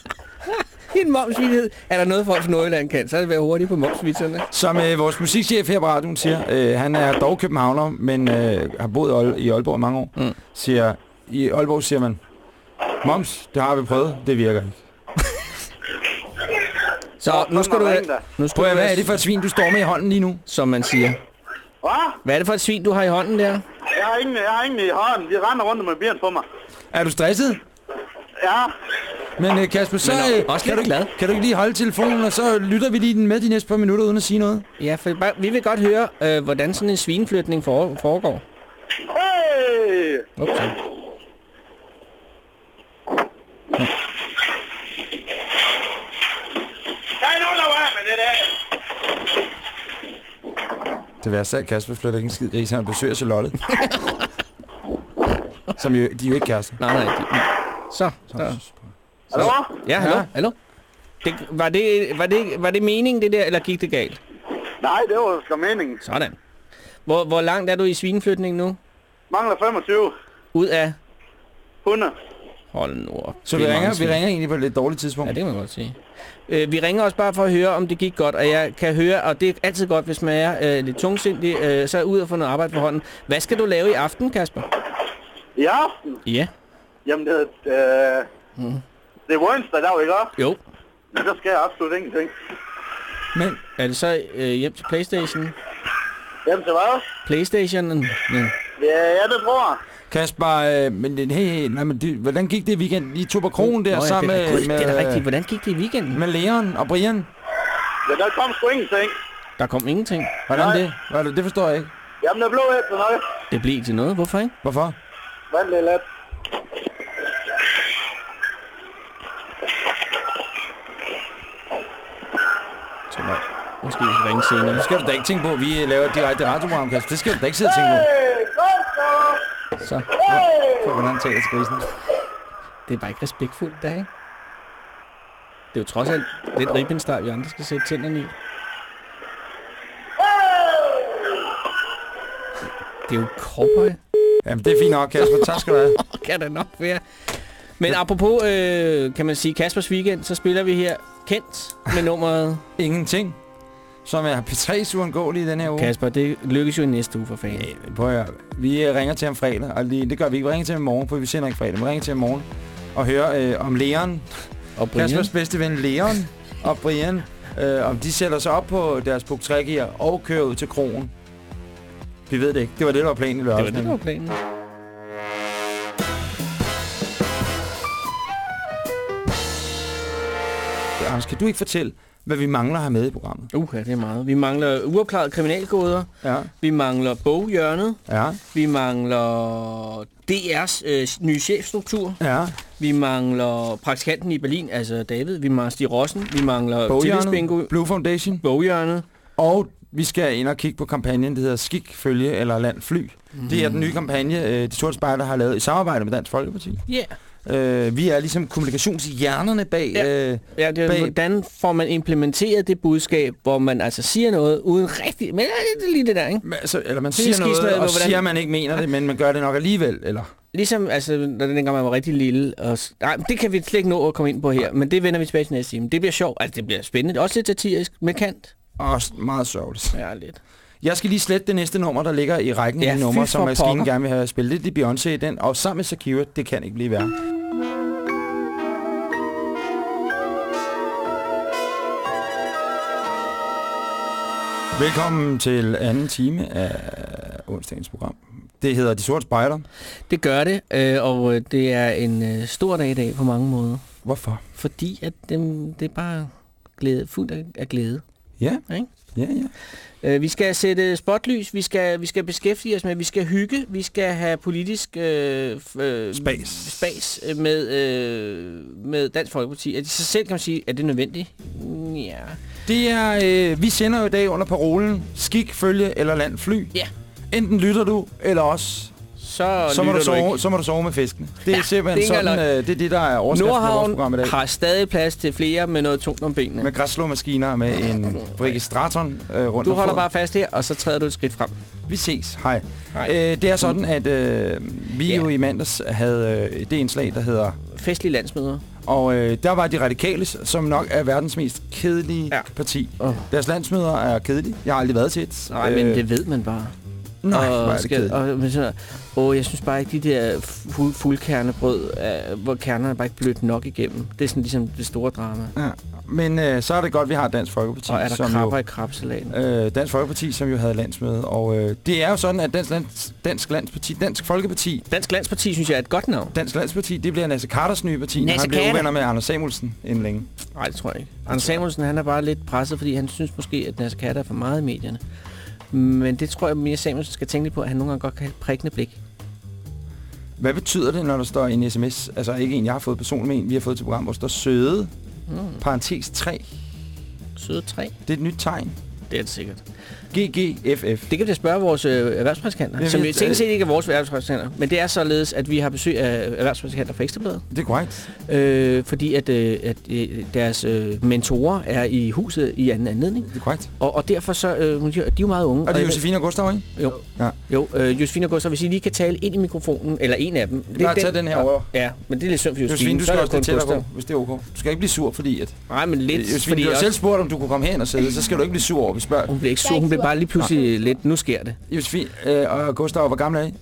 (laughs) En momsvittighed. Er der noget folk fra Nordjylland kan, så er det være hurtigt på momsvitserne. Som øh, vores musikchef her på radioen siger, øh, han er dog københavner, men øh, har boet i Aal- i Aalborg i mange år, mm. siger, i Aalborg siger man, moms, det har vi prøvet, det virker ikke. (laughs) Så nu skal du... Nu skal Prøv hvad er det for et svin, du står med i hånden lige nu? Som man siger. Hvad? Hvad er det for et svin, du har i hånden der? Jeg har ingen, jeg har ingen i hånden. De render rundt med ben på mig. Er du stresset? Ja. Men øh, Kasper, så Men øh, også kan, du, glad. kan du ikke lige holde telefonen, og så lytter vi lige den med de næste par minutter, uden at sige noget? Ja, for bare, vi vil godt høre, øh, hvordan sådan en svineflytning for, foregår. Hey! Okay. Med det værste er, at Kasper flytter ikke en skid gris, han besøger Charlotte. (laughs) Som jo, de er jo ikke kærester. Nej, nej. De, så, så. Hallo? Ja, hallo, Ja. hallo. Det, var, det, var, det, var det meningen, det der, eller gik det galt? Nej, det var sgu meningen. Sådan. Hvor, hvor langt er du i svineflytning nu? Mangler 25 Ud af... hunde. Hold nu op. Så vi er ringer, vi ringer egentlig på et lidt dårligt tidspunkt. Ja, det kan man godt sige. Øh, vi ringer også bare for at høre, om det gik godt, og jeg kan høre, og det er altid godt, hvis man er øh, lidt tungsindig, øh, så ud og få noget arbejde på hånden. Hvad skal du lave i aften, Kasper? I aften? Ja. Jamen, det, øh, Mm. det er onsdag dag, ikke også? Jo. Men så skal jeg absolut ingenting. Men Er det så øh, hjem til Playstation? Jamen til hvad? Playstationen? Ja. Ja, ja, det tror jeg. Kasper, øh, men hey, hey, nej, men det, hvordan gik det i weekenden? I tog på krogen der Nå, ja, sammen det, er, med, gud, med, det er da rigtigt. Hvordan gik det i weekenden? med Leon og Brian. Ja, der kom sgu ingenting. Der kom ingenting. Hvordan Nej. det? Hvad er det? Det forstår jeg ikke. Jamen, det blev efter noget. Det blev ikke til noget. Hvorfor ikke? Hvorfor? Vand lidt let. Så nej. Måske vi skal ringe senere. Nu skal du da ikke tænke på. Vi laver et direkte radioprogram, Kasper. Det skal du da ikke sidde og tænke på. Så! Så, for hvordan taler til grisen. Det er bare ikke respektfuldt, det ikke? Det er jo trods alt lidt ribbensteg, vi andre skal sætte tænderne i. Det er jo cowboy. Jamen, det er fint nok, Kasper. Tak skal du have. (laughs) kan det nok være. Men apropos, øh, kan man sige, Kaspers Weekend, så spiller vi her Kent med nummeret... (laughs) Ingenting. Som er P3's uundgåelige i den her uge. Kasper, det lykkes jo i næste uge for fanden. Ja, prøv at høre. Vi ringer til ham fredag, og lige, det gør vi ikke. Vi ringer til ham i morgen, for vi sender ikke fredag. Vi ringer til ham i morgen og hører øh, om Leon, Og Brian, Kaspers bedste ven Leon og Brian, øh, om de sætter sig op på deres Puk 3 gear og kører ud til krogen. Vi ved det ikke. Det var det, der var planen i det lørdag. var det, der var planen. Anders, kan du ikke fortælle, hvad vi mangler her med i programmet? Uh, ja, det er meget. Vi mangler uopklaret kriminalgåder. Ja. Vi mangler boghjørnet. Ja. Vi mangler DR's øh, nye chefstruktur. Ja. Vi mangler praktikanten i Berlin, altså David. Vi mangler Stig Rossen. Vi mangler Boghjørnet, tillidsbingo. Blue Foundation. Boghjørnet. Og vi skal ind og kigge på kampagnen, der hedder Skik, Følge eller Land Fly. Mm. Det er den nye kampagne, øh, de sorte spejder har lavet i samarbejde med Dansk Folkeparti. Ja. Øh, vi er ligesom kommunikationshjernerne bag... Ja. Øh, Ja, det er, Bag- hvordan får man implementeret det budskab, hvor man altså siger noget uden rigtig... Men det er lige det der, ikke? men altså, eller man er siger noget, og hvordan- siger, at man ikke mener det, men man gør det nok alligevel, eller... Ligesom, altså, når det dengang man var rigtig lille. Og, nej, det kan vi slet ikke nå at komme ind på her, men det vender vi tilbage til næste time. Det bliver sjovt. Altså, det bliver spændende. Også lidt satirisk med kant. Også meget sørgeligt. Ja, lidt. Jeg skal lige slette det næste nummer, der ligger i rækken Ja, af de numre, som maskinen pokker. gerne vil have spillet. Det er Beyoncé i den, og sammen med Shakira, det kan ikke blive værre. Velkommen til anden time af onsdagens program. Det hedder De Sorte Spejder. Det gør det, øh, og øh, det er en øh, stor dag i dag på mange måder. Hvorfor? Fordi at dem, det er bare glæde, fuldt af, af glæde. Ja, Ikke? ja, ja. Øh, vi skal sætte spotlys, vi skal, vi skal beskæftige os med, vi skal hygge, vi skal have politisk øh, øh, Spas. spas øh, med, øh, med Dansk Folkeparti. At i sig selv kan man sige, er det nødvendigt? Ja. Det er, øh, vi sender jo i dag under parolen skik, følge eller land fly. Ja. Enten lytter du, eller også Så, så må, du sove, ikke. så må du sove med fiskene. Det er Ja, simpelthen det er sådan, øh, det er det, der er overskriften på vores program i dag. har stadig plads til flere med noget tungt om benene. Med græsslåmaskiner med en registraton øh, rundt Du holder bare fast her, og så træder du et skridt frem. Vi ses. Hej. Hej. Øh, det er sådan, at øh, vi Ja. jo i mandags havde øh, det indslag, der hedder... Festlige landsmøder. Og øh, der var de radikale, som nok er verdens mest kedelige Ja. parti. Åh. Deres landsmøder er kedelige. Jeg har aldrig været til et. Nej, men det ved man bare. Nej, og det skal, og, men sådan, åh, jeg synes bare ikke, de der fu fuldkernebrød, øh, hvor kernerne bare ikke blødt nok igennem. Det er sådan ligesom det store drama. Ja. Men øh, så er det godt, vi har Dansk Folkeparti. Og er der som krabber jo, i krabsalaten? øh, Dansk Folkeparti, som jo havde landsmøde. Og øh, det er jo sådan, at Dansk, Lands, Dansk Landsparti, Dansk Folkeparti, Dansk Landsparti synes jeg er et godt navn. Dansk Landsparti, det bliver Nasse Carters nye parti, Nasse han bliver uvenner med Anders Samuelsen inden længe. Nej, det tror jeg ikke. Anders Samuelsen, han er bare lidt presset, fordi han synes måske, at Nasser Katter er for meget i medierne. Men det tror jeg mere Samuelsen skal tænke på, at han nogle gange godt kan have et prikkende blik. Hvad betyder det, når der står en sms, altså ikke en, jeg har fået personligt, men en, vi har fået til program, hvor der står søde, Mm. parentes 3. Søde 3. Det er et nyt tegn. Det er det sikkert. GGFF. Det kan vi spørge vores øh, erhvervsprædikanter, Jeg som jo øh, set ikke er vores erhvervsprædikanter. Men det er således, at vi har besøg af erhvervsprædikanter fra Ekstrabladet. Det er korrekt. Øh, fordi at, øh, at øh, deres øh, mentorer er i huset i anden anledning. Det er korrekt. Og, og derfor så, øh, de er jo meget unge. Og det er Josefine og Gustav, ikke? Jo. Ja. Jo, øh, Josefine og Gustav, hvis I lige kan tale ind i mikrofonen, eller en af dem. Det Bare tag den her over. Ja, men det er lidt synd for Josefine. Josefine, du er skal også tættere Gustav. på, hvis det er okay. Du skal ikke blive sur, fordi at... Nej, men lidt, Josefine, fordi du har selv spurgt, om du kunne komme hen og sidde, så skal du ikke blive sur over, vi spørger. Hun bliver ikke sur, hun bliver bare lige pludselig lidt, nu sker det. Josefine øh, og Gustav, hvor gamle er I?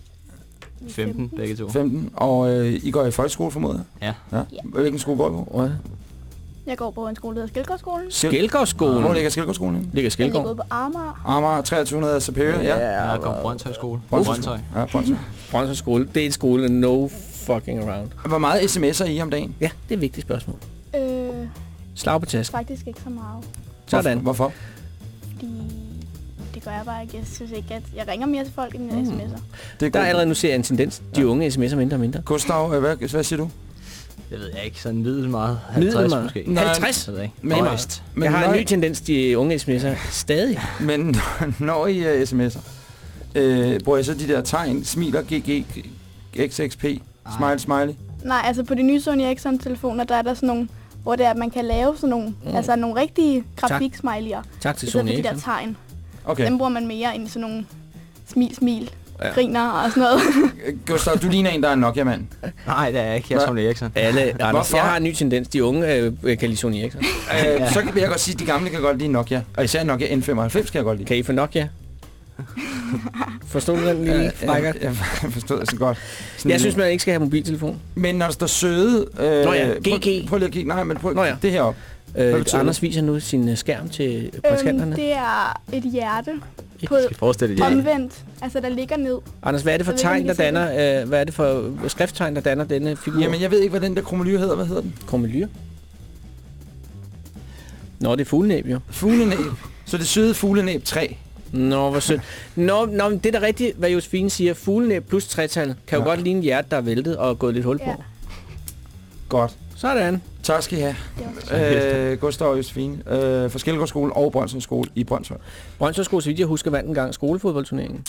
15, begge to. 15. Og øh, I går i folkeskole, formoder jeg? Ja. ja. Hvilken skole går I på? Jeg går på en skole, der hedder Skelgårdsskolen. Skelgårdsskolen. Hvor ligger Skelgårdsskolen? henne? Ligger Jeg Skelgård. ligger på Amager. Amager 2300 Superior, ja. Ja, jeg kom på Brøndshøj skole. Brøndshøj. Ja, Brøndshøj. Brøndshøj skole. Det er en skole, no fucking around. Hvor meget sms'er I om dagen? Ja, det er et vigtigt spørgsmål. Øh, Slag på tasken. faktisk ikke så meget. Sådan. Hvorfor? Gør jeg bare ikke. Jeg synes ikke, at jeg ringer mere til folk, end jeg Mm. sms'er. Det er Der er allerede nu ser jeg en tendens. De unge sms'er mindre og mindre. Gustav, øh, hvad, hvad siger du? Det ved jeg ikke, sådan middel meget. 50 Middel måske. meget. 50? Jeg ved ikke. Men- er Højst. Jeg har en ny tendens, de unge sms'er stadig. Men når I uh, sms'er, øh, bruger I så de der tegn, smiler, GG, XXP, smile, smiley? Nej, altså på de nye Sony Ericsson-telefoner, der er der sådan nogle, hvor det er, at man kan lave sådan nogle, Mm. altså nogle rigtige grafik-smiley'er. Tak til Sony for de der tegn. Okay. Dem bruger man mere end sådan nogle smil, smil, Ja. ja. griner og sådan noget. Gustav, du ligner en, der er en Nokia-mand. Nej, det er jeg ikke. Jeg er? Sony Eriksson. Alle, Anders, jeg har en ny tendens. De unge øh, kan lide Sony Ericsson. Øh, så kan jeg godt sige, at de gamle kan godt lide Nokia. Og især Nokia N95 kan jeg godt lide. Kan I få Nokia? (laughs) Forstod du den lige Ja, frækkert? ja, jeg (laughs) forstod det så godt. Sådan Jeg synes, man ikke skal have mobiltelefon. Men når der står søde... Øh, Nå ja, Prøv, GG. prøv lige at kigge. Nej, men prøv Nå ja. det her op. Øh, Anders viser nu sin øh, skærm til praktikanterne. øhm, det er et hjerte på Jeg skal forestille jer. omvendt. Altså, der ligger ned. Anders, hvad er det for tegn, der danner, øh, hvad er det for skrifttegn, der danner denne figur? Jamen, jeg ved ikke, hvad den der kromelyre hedder. Hvad hedder den? Kromelyre. Nå, det er fuglenæb jo. Fuglenæb. Så det søde fuglenæb 3. Nå, hvor sødt. Nå, nå, det er da rigtigt, hvad Josefine siger. Fuglenæb plus tretal kan jo Ja. godt ligne en hjerte, der er væltet og gået lidt hul på. Ja. Godt. Sådan. Tak skal I have. Øh, Gustav og Josefine. Øh, fra Skelgårdsskole og Brøndshøj Skole i Brøndshøj. Brøndshøj Skole, så vidt jeg husker, vandt en gang skolefodboldturneringen.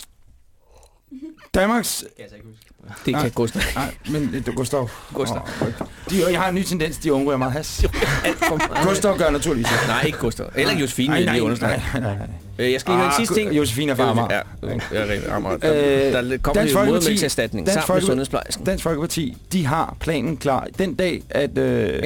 Danmarks... Det Nej. kan Gustav. Nej, men det er Gustav. Gustav. Oh, de, jeg har en ny tendens, de unge er meget has. (laughs) Gustav gør naturligvis. Nej, ikke Gustav. Eller Josefine, Nej, nej, nej, nej, nej. Øh, Jeg skal lige høre en Ah, sidste ting. Josefine er fra Amager. Ja, jeg er rigtig Amager. Øh, Der, kommer Dansk Folkeparti- Dansk sammen med sundhedsplejersken. Dansk Folkeparti, de har planen klar. Den dag, at øh,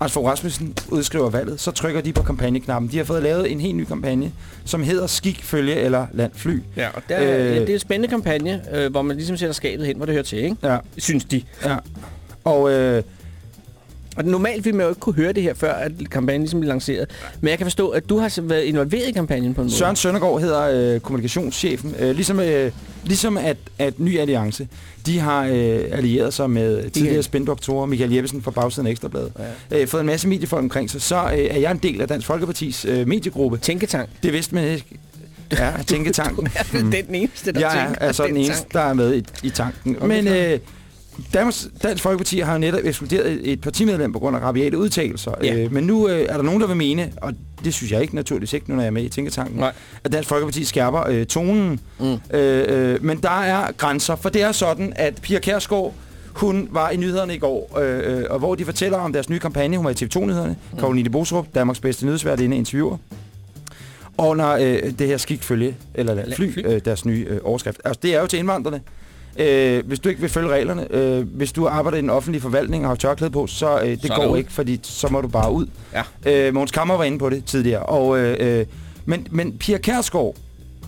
Anders Fogh Rasmussen udskriver valget, så trykker de på kampagneknappen. De har fået lavet en helt ny kampagne, som hedder Skik, Følge eller Land Fly. Ja, og der, øh, ja, det er en spændende kampagne, øh, hvor man ligesom sætter skabet hen, hvor det hører til, ikke? Ja, Synes de. ja. Og øh, Og normalt ville man jo ikke kunne høre det her, før at kampagnen ligesom blev lanceret. Men jeg kan forstå, at du har været involveret i kampagnen på en måde. Søren Søndergaard hedder øh, kommunikationschefen. Øh, ligesom, øh, ligesom at, at Ny Alliance, de har øh, allieret sig med tidligere spindoktorer, Michael Jeppesen fra Bagsiden af Ekstrabladet. Ja. Øh, fået en masse mediefolk omkring sig. Så øh, er jeg en del af Dansk Folkepartis øh, mediegruppe. Tænketank. Det vidste man ikke. Ja, Tænketanken. (laughs) Du er den eneste, der Jeg tænker er altså den den eneste, tank. der er med i, i tanken. Okay, Men øh, Danmarks, Dansk Folkeparti har jo netop ekskluderet et, partimedlem på grund af rabiate udtalelser. Ja. Øh, men nu øh, er der nogen, der vil mene, og det synes jeg ikke naturligvis ikke, nu når jeg er med i Tænketanken, Nej. at Dansk Folkeparti skærper øh, tonen. Mm. Øh, øh, men der er grænser, for det er sådan, at Pia Kærsgaard, hun var i nyhederne i går, øh, øh, og hvor de fortæller om deres nye kampagne. Hun var i TV2-nyhederne. Mm. Karoline Bosrup, Danmarks bedste nyhedsværdinde, interviewer. Og når øh, det her skikfølge, eller La- fly, fly. øh, deres nye øh, overskrift. Altså, det er jo til indvandrerne. Øh, hvis du ikke vil følge reglerne, øh, hvis du arbejder i den offentlige forvaltning og har tørklæde på, så øh, det Så går ud. ikke, fordi så må du bare ud. Ja. Øh, Måns Kammer var inde på det tidligere. Og, øh, øh, men, men Pia Kærsgaard,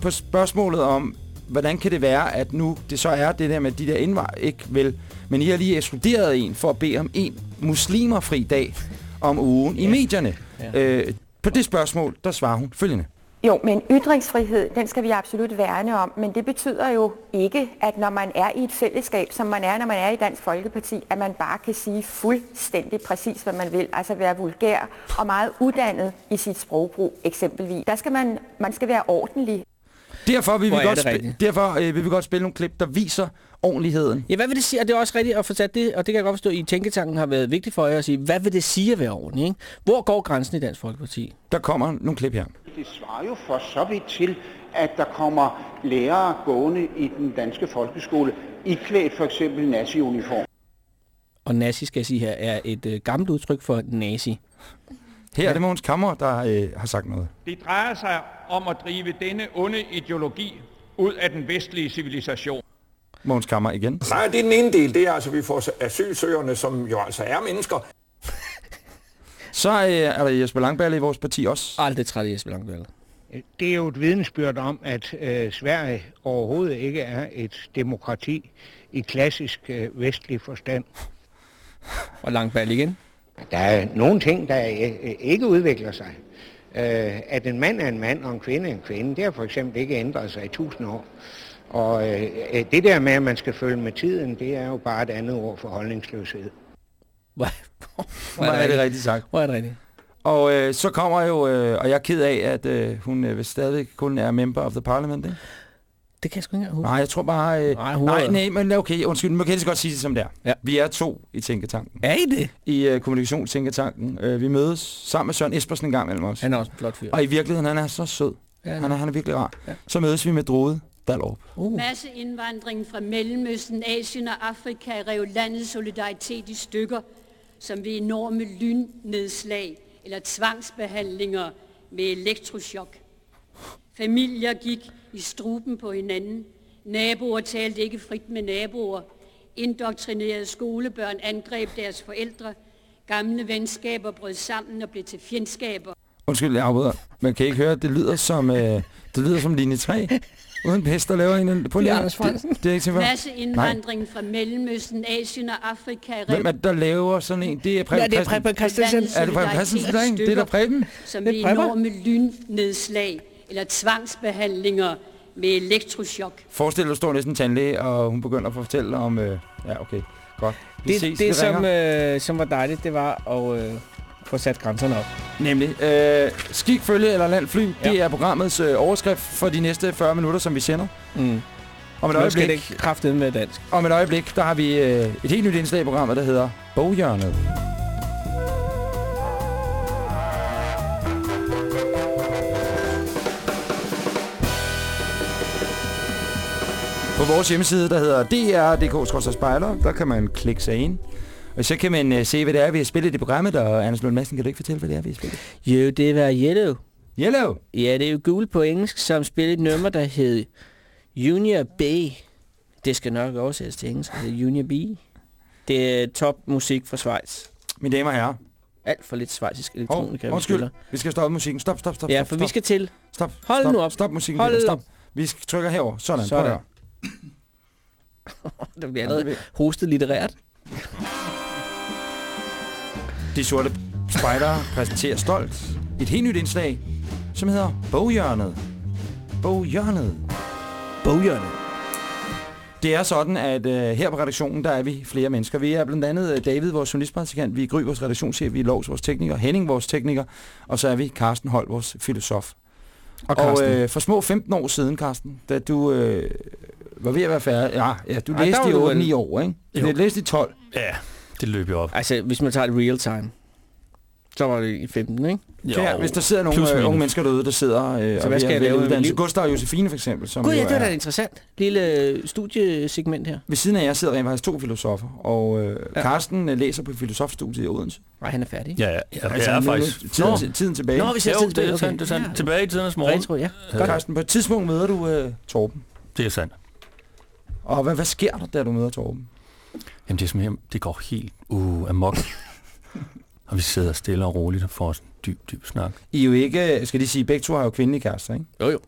på spørgsmålet om, hvordan kan det være, at nu det så er det der med de der indvej, ikke vel, men I har lige ekskluderet en for at bede om en muslimerfri dag om ugen i medierne. Ja. Øh, på det spørgsmål, der svarer hun følgende. Jo, men ytringsfrihed, den skal vi absolut værne om, men det betyder jo ikke, at når man er i et fællesskab, som man er, når man er i Dansk Folkeparti, at man bare kan sige fuldstændig præcis, hvad man vil, altså være vulgær og meget uddannet i sit sprogbrug eksempelvis. Der skal man, man skal være ordentlig. Derfor vil, vi godt, det spi- rigtigt? derfor øh, vil vi godt spille nogle klip, der viser ordentligheden. Ja, hvad vil det sige? Og det er også rigtigt at få sat det, og det kan jeg godt forstå, at i Tænketanken har været vigtigt for jer at sige, hvad vil det sige at være ordentlig? Ikke? Hvor går grænsen i Dansk Folkeparti? Der kommer nogle klip her. Det svarer jo for så vidt til, at der kommer lærere gående i den danske folkeskole, iklædt for eksempel nazi-uniform. Og nazi, skal jeg sige her, er et øh, gammelt udtryk for nazi. Her er det Måns Kammer, der øh, har sagt noget. Det drejer sig om at drive denne onde ideologi ud af den vestlige civilisation. Måns Kammer igen. Nej, det er den ene del. Det er altså, at vi får asylsøgerne, som jo altså er mennesker. Så øh, er der Jesper Langballe i vores parti også. Aldrig træt af Jesper Langballe. Det er jo et vidensbyrd om, at øh, Sverige overhovedet ikke er et demokrati i klassisk øh, vestlig forstand. Og Langballe igen. Der er nogle ting, der øh, ikke udvikler sig. Øh, at en mand er en mand, og en kvinde er en kvinde, det har for eksempel ikke ændret sig i tusind år. Og øh, øh, det der med, at man skal følge med tiden, det er jo bare et andet ord for holdningsløshed. Hvor, er det rigtigt sagt. Hvor er det rigtigt? Og øh, så kommer jo, øh, og jeg er ked af, at øh, hun øh, stadig kun er member of the parliament, ikke? Det kan jeg sgu ikke huske. Nej, jeg tror bare... Øh, Nej, nej, nej, men okay, undskyld, man kan lige så godt sige det som det er. Ja. Vi er to i Tænketanken. Er I det? I øh, Kommunikationstænketanken. Øh, vi mødes sammen med Søren Espersen en gang mellem os. Han er også en flot fyr. Og i virkeligheden, han er så sød. Ja, han, er, han er virkelig rar. Ja. Så mødes vi med Drode Dallerup. Uh. Masse indvandring fra Mellemøsten, Asien og Afrika rev landets solidaritet i stykker, som ved enorme lynnedslag eller tvangsbehandlinger med elektrochok. Familier gik i struben på hinanden. Naboer talte ikke frit med naboer. Indoktrinerede skolebørn angreb deres forældre. Gamle venskaber brød sammen og blev til fjendskaber. Undskyld, jeg afbryder. Man kan ikke høre, det lyder som, øh, det lyder som linje 3. Uden pest, der laver en... På lige- Anders det, det, er ikke til for. Masse Nej. indvandring fra Mellemøsten, Asien og Afrika Hvem er det, der laver sådan en? Det er Preben Ja, det er Christensen. Preben Christensen. Er det Preben Christensen, der er? Det er der Preben. som Det er Preben. enorme lynnedslag eller tvangsbehandlinger med elektrochok. Forestil dig, du står næsten tandlæge, og hun begynder at fortælle om... Øh, ja, okay. Godt. Vi Det, ses, det som, øh, som var dejligt, det var at øh, få sat grænserne op. Nemlig. Øh, skik, følge eller landfly, ja. Ja. det er programmets øh, overskrift for de næste 40 minutter, som vi sender. Mm. Om et øjeblik, det kraftet med dansk. om et øjeblik, der har vi øh, et helt nyt indslag i programmet, der hedder Boghjørnet. På vores hjemmeside, der hedder dr.dk-spejler, der kan man klikke sig ind. Og så kan man uh, se, hvad det er, vi har spillet i programmet, og Anders Lund Madsen, kan du ikke fortælle, hvad det er, vi har spillet? Jo, det var Yellow. Yellow? Ja, det er jo gul på engelsk, som spillede et nummer, der hed Junior B. Det skal nok oversættes til engelsk. Det er Junior B. Det er top musik fra Schweiz. Mine damer og herrer. Alt for lidt schweizisk Hov, elektronika. vi undskyld. spiller. Vi skal stoppe musikken. Stop, stop, stop. Ja, for stop. vi skal til. Stop. Hold stop, nu op. Stop musikken. Hold Hold op. stop. Vi trykker herover. Sådan. Sådan. (coughs) Der bliver allerede hostet litterært. De sorte spejdere præsenterer stolt et helt nyt indslag, som hedder Boghjørnet. Boghjørnet. Boghjørnet. Det er sådan, at uh, her på redaktionen, der er vi flere mennesker. Vi er blandt andet uh, David, vores journalistpraktikant, vi er Gry, vores redaktionschef, vi er Lovs, vores tekniker, Henning, vores tekniker, og så er vi Carsten Holt, vores filosof. Og Og øh, for små 15 år siden, Carsten, da du øh, var ved at være færdig. Ja, ja du Ej, læste i du 8 vel- 9 år, ikke? Jo. Du læste i 12. Ja, det løb jo op. Altså, hvis man tager det real time, så var det i 15, ikke? Ja, hvis der sidder nogle øh, unge mennesker derude, der sidder øh, Så og hvad skal jeg lave uddannelse. liv? Gustav og Josefine for eksempel. Som Gud, ja, jo det var er- da et interessant lille øh, studiesegment her. Ved siden af jer sidder rent faktisk to filosofer, og øh, Ja. Carsten øh, læser på filosofstudiet i Odense. Nej, han er færdig. Ja, ja, ja, Altså, jeg er faktisk... Tiden, Nå. tiden tilbage. Nå, vi ser Jo, tiden det tilbage, er okay. sandt, det er sandt. Ja. Tilbage i tidernes morgen. Retro, ja. Godt. Carsten, på et tidspunkt møder du øh, Torben. Det er sandt. Og hvad, hvad sker der, da du møder Torben? Jamen, det er simpelthen, det går helt uh, amok. og vi sidder stille og roligt og får en dyb, dyb snak. I er jo ikke, skal de sige, begge to har jo kvindelige kærester, ikke? Jo, jo.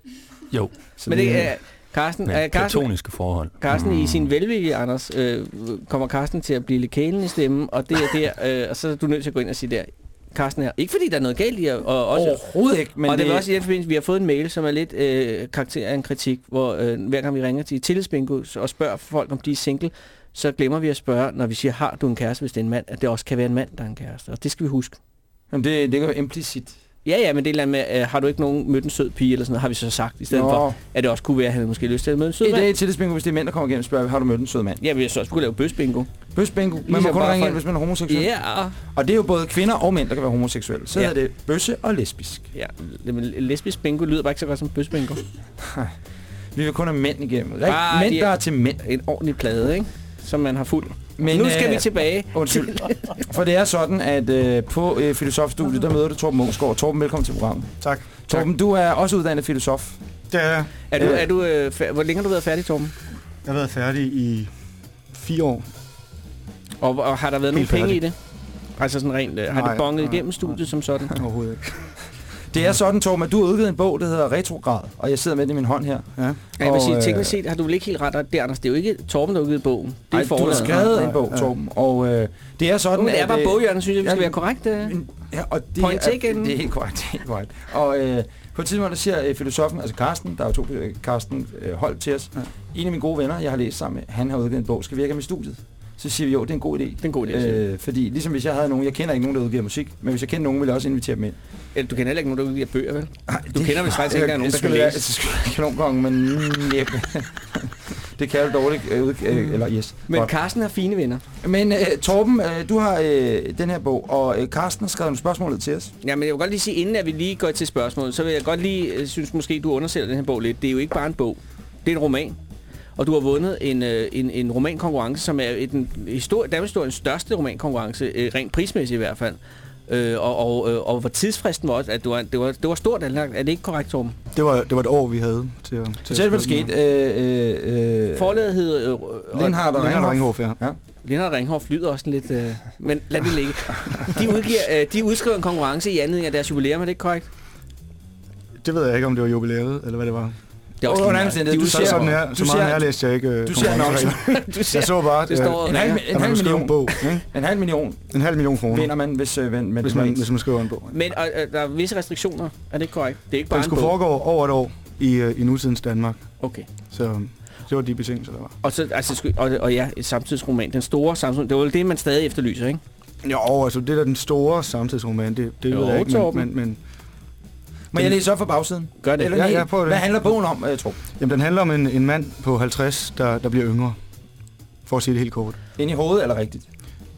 Jo. Så Men det er... Carsten, Med er Carsten, platoniske forhold. Carsten i sin velvilje, Anders, øh, kommer Carsten til at blive lidt kælen i stemmen, og det er der, øh, og så er du nødt til at gå ind og sige der, Carsten her. Ikke fordi der er noget galt i, at- og også, Overhovedet ikke, men og det, det- er også i den forbindelse, vi har fået en mail, som er lidt øh, karakter af en kritik, hvor øh, hver gang vi ringer til tillidsbingo og spørger folk, om de er single, så glemmer vi at spørge, når vi siger, har du en kæreste, hvis det er en mand, at det også kan være en mand, der er en kæreste. Og det skal vi huske. Jamen, det, det jo implicit. Ja, ja, men det er et eller andet med, øh, har du ikke nogen mødt en sød pige, eller sådan noget, har vi så sagt, i stedet Nå. for, at det også kunne være, at han måske lyst til at møde en sød I mand. dag i tillidsbingo, hvis det er mænd, der kommer igennem, spørger vi, har du mødt en sød mand? Ja, vi så også kunne lave bøsbingo. Bøsbingo. Man må Ligesom kun bare ringe ind, hvis man er homoseksuel. Ja. Og det er jo både kvinder og mænd, der kan være homoseksuelle. Så Ja. er det bøsse og lesbisk. Ja, men lesbisk bingo lyder bare ikke så godt som bøsbingo. (laughs) Vi vil kun have mænd igennem. Ah, mænd, de der er til mænd. En ordentlig plade, ikke? Som man har fuld. Men, nu skal øh, vi tilbage. Undskyld. (laughs) For det er sådan, at øh, på øh, filosofstudiet, der møder du Torben Munchsgaard. Torben, velkommen til programmet. Tak. Torben, du er også uddannet filosof. Det er jeg. Er du, er du, øh, hvor længe har du været færdig, Torben? Jeg har været færdig i fire år. Og, og har der været nogle Helt penge færdig. i det? Altså sådan rent, øh, har Nej, det bonget nej, igennem studiet som sådan? Overhovedet ikke. Det er sådan, Torben, at du har udgivet en bog, der hedder Retrograd, og jeg sidder med den i min hånd her. Ja. Ja, jeg vil sige, øh, teknisk set har du vel ikke helt ret, og det, Anders, det er jo ikke Torben, der har udgivet bogen. Det er Ej, du har skrevet Nej, en bog. Torben, og øh, det er sådan, Uh, det er at, bare øh, boghjørnet, synes jeg, vi skal ja, være korrekt. Øh. Ja, og det Point er, taken. det er helt korrekt, det er helt korrekt. Og øh, på et tidspunkt, der siger øh, filosofen, altså Carsten, der er jo to øh, Carsten øh, Holt til os, ja. en af mine gode venner, jeg har læst sammen med, han har udgivet en bog, skal vi ikke have med i studiet? Så siger vi jo, det er en god idé. Det er en god idé, øh, Fordi ligesom hvis jeg havde nogen, jeg kender ikke nogen, der udgiver musik, men hvis jeg kender nogen, vil jeg også invitere dem ind. Eller, du kender heller ikke nogen, der udgiver bøger, vel? Ej, Du kender vel faktisk (laughs) ikke, er nogen, der kan læse. Det skulle være kanonkongen, men næppe. (laughs) det kan jeg jo dårligt øh, øh, eller yes. Men Godt. Carsten har fine venner. Men øh, Torben, øh, du har øh, den her bog, og øh, Carsten har skrevet nogle spørgsmål til os. Ja, men jeg vil godt lige sige, inden at vi lige går til spørgsmålet, så vil jeg godt lige, øh, synes måske, du undersælger den her bog lidt. Det er jo ikke bare en bog. Det er en roman. Og du har vundet en, øh, en, en romankonkurrence, som er et, en histori- Danmarks historiens største romankonkurrence, øh, rent prismæssigt i hvert fald. Øh, og, og, øh, og hvor tidsfristen var også, at det var, det var, det var stort anlagt. Er det ikke korrekt, Torben? Det var, det var et år, vi havde til at... til at Fortæl, hvad der den skete. Øh, øh, Forlaget hed... Øh, Lindhardt og og Ringhof. Ja. ja. Lindhardt og Ringhof lyder også lidt... Øh, men lad det ligge. De, udgiver, øh, de udskriver en konkurrence i anledning af deres jubilæum, er det ikke korrekt? Det ved jeg ikke, om det var jubilæet, eller hvad det var. Det er også Under De du Så ser- sådan er, du så meget nærlæste jeg ikke øh, du ser annoncen. (laughs) Du ser- Jeg så bare, det står- øh, En halv, en man halv million. en bog. En halv million En halv million kroner, vinder man, hvis, øh, men, hvis, man, hvis man skriver en bog. Men og, øh, der er visse restriktioner, er det ikke korrekt? Det er ikke bare en skulle bog. foregå over et år i, øh, i nutidens Danmark. Okay. Så det var de betingelser, der var. Og, så, altså, og, og ja, et samtidsroman. Den store samtidsroman. Det var det, man stadig efterlyser, ikke? Jo, altså det der den store samtidsroman, det, det Jo, ved jeg ikke, men, men, men Må jeg læse op for bagsiden? Gør det. Eller Ja, ja, prøv det. Hvad handler bogen om, jeg tror? jamen, den handler om en, en mand på 50, der, der bliver yngre. For at sige det helt kort. Ind i hovedet, eller rigtigt?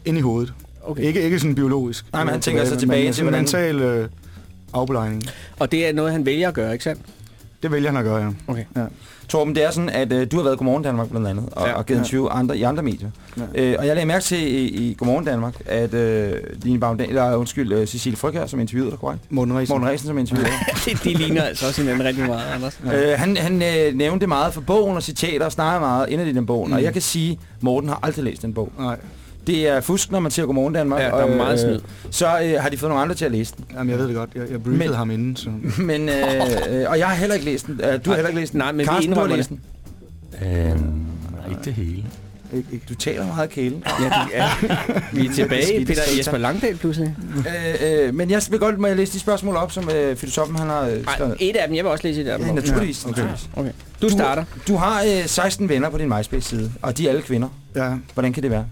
Ind i hovedet. Okay. Ikke, ikke sådan biologisk. Nej, men han øh, tænker sig tilbage men til, hvordan- mental øh, afbelejning. Og det er noget, han vælger at gøre, ikke sandt? Det vælger han at gøre, ja. Okay. ja. Torben, det er sådan, at øh, du har været Godmorgen Danmark blandt andet, og, Ja. ja, og givet Ja. interview andre, i andre medier. Ja. Øh, og jeg lagde mærke til i, i Godmorgen Danmark, at øh, Line Baumdal, eller undskyld, øh, Cecilie Frøkjær, som interviewede dig, korrekt? Morten Ræsen. Morten Ræsen, som interviewede dig. (laughs) de ligner altså også hinanden rigtig meget, Anders. (laughs) Øh, han han øh, nævnte meget for bogen og citater og snakker meget indad i den bog. Mm. Og jeg kan sige, Morten har aldrig læst den bog. Nej. Det er fusk, når man siger Godmorgen Danmark. Ja, der er og, meget snyd. Så øh, har de fået nogle andre til at læse den. Jamen, jeg ved det godt. Jeg, jeg briefede Men- ham inden, så... (laughs) Men, øh, øh, og jeg har heller ikke læst den. Øh, du har heller ikke læst den. Nej, men vi Carsten, du har læst den. Øhm, ikke det hele. Du taler meget kælen. Ja, det er. Vi er tilbage i Peter. Jesper Langdal pludselig. øh, øh, men jeg vil godt må jeg læse de spørgsmål op, som øh, filosofen han har øh, Nej, skrevet. et af dem. Jeg vil også læse et af dem. Ja, naturligvis. Ja, okay. Okay. Du starter. Du har øh, 16 venner på din MySpace-side, og de er alle kvinder. Ja. Hvordan kan det være?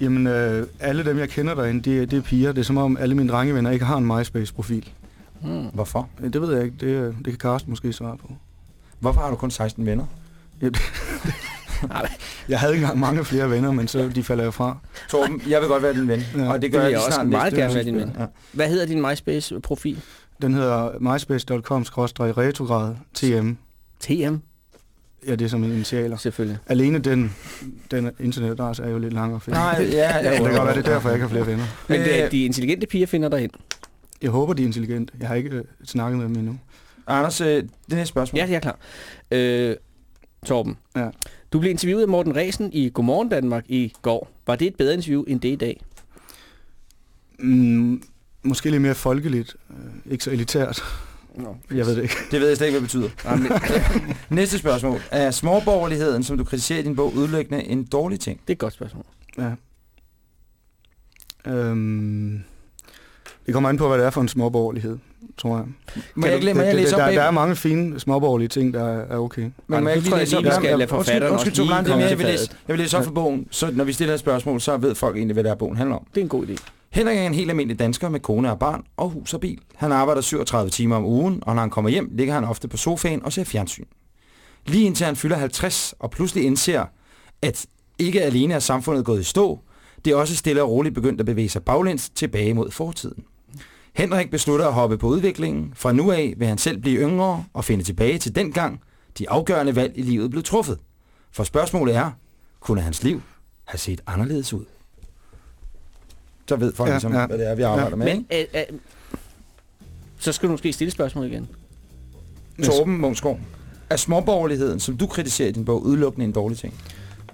Jamen, øh, alle dem, jeg kender derinde, det, er- det er piger. Det er som om, alle mine drengevenner ikke har en MySpace-profil. Hmm. Hvorfor? Øh, Det ved jeg ikke. Det, øh, det kan Carsten måske svare på. Hvorfor har du kun 16 venner? Ja, det, (laughs) Jeg havde ikke engang mange flere venner, men så de falder jo fra. Torben, jeg vil godt være din ven, Ja. og det gør vil jeg, jeg også snart meget gerne være din ven. Ja. Hvad hedder din MySpace-profil? Den hedder myspace.com-retrograd TM. TM? Ja, det er som initialer. Selvfølgelig. Alene den, den internetadresse er jo lidt lang at finde. Nej, (laughs) ja, ja, det kan godt være, det er derfor, jeg ikke har flere venner. Men Øh. det, de intelligente piger finder dig ind. Jeg håber, de er intelligente. Jeg har ikke øh, snakket med dem endnu. Anders, øh, det næste spørgsmål. Ja, jeg er klar. Øh, Torben, Ja. du blev interviewet af Morten Resen i Godmorgen Danmark i går. Var det et bedre interview end det i dag? Mm, måske lidt mere folkeligt. Øh, ikke så elitært. Nå. Jeg ved det ikke. (laughs) Det ved jeg slet ikke, hvad det betyder. Nej, men, (laughs) Næste spørgsmål. Er småborgerligheden, som du kritiserer i din bog, udelukkende en dårlig ting? det er et godt spørgsmål. Ja. Øhm, det kommer an på, hvad det er for en småborgerlighed, tror jeg. Må jeg, ikke- jeg Det- det- op der, der er mange fine småborgerlige ting, der er, er okay. Men må jeg ikke tror lige jeg læse op? lige, vi skal lade forfatteren undskyld, også lige komme mere, til jeg vil læse, fadet. jeg vil læse op for bogen, så når vi stiller et spørgsmål, så ved folk egentlig, hvad der er bogen handler om. Det er en god idé. Henrik er en helt almindelig dansker med kone og barn og hus og bil. Han arbejder 37 timer om ugen, og når han kommer hjem, ligger han ofte på sofaen og ser fjernsyn. Lige indtil han fylder 50 og pludselig indser, at ikke alene er samfundet gået i stå, det er også stille og roligt begyndt at bevæge sig baglæns tilbage mod fortiden. Henrik beslutter at hoppe på udviklingen. Fra nu af vil han selv blive yngre og finde tilbage til den gang, de afgørende valg i livet blev truffet. For spørgsmålet er, kunne hans liv have set anderledes ud? Så ved folk Ja, ligesom, ja. hvad det er, vi arbejder ja. med. Men, øh, øh, så skal du måske stille spørgsmål igen. Torben Munchsgaard, er småborgerligheden, som du kritiserer i din bog, udelukkende en dårlig ting?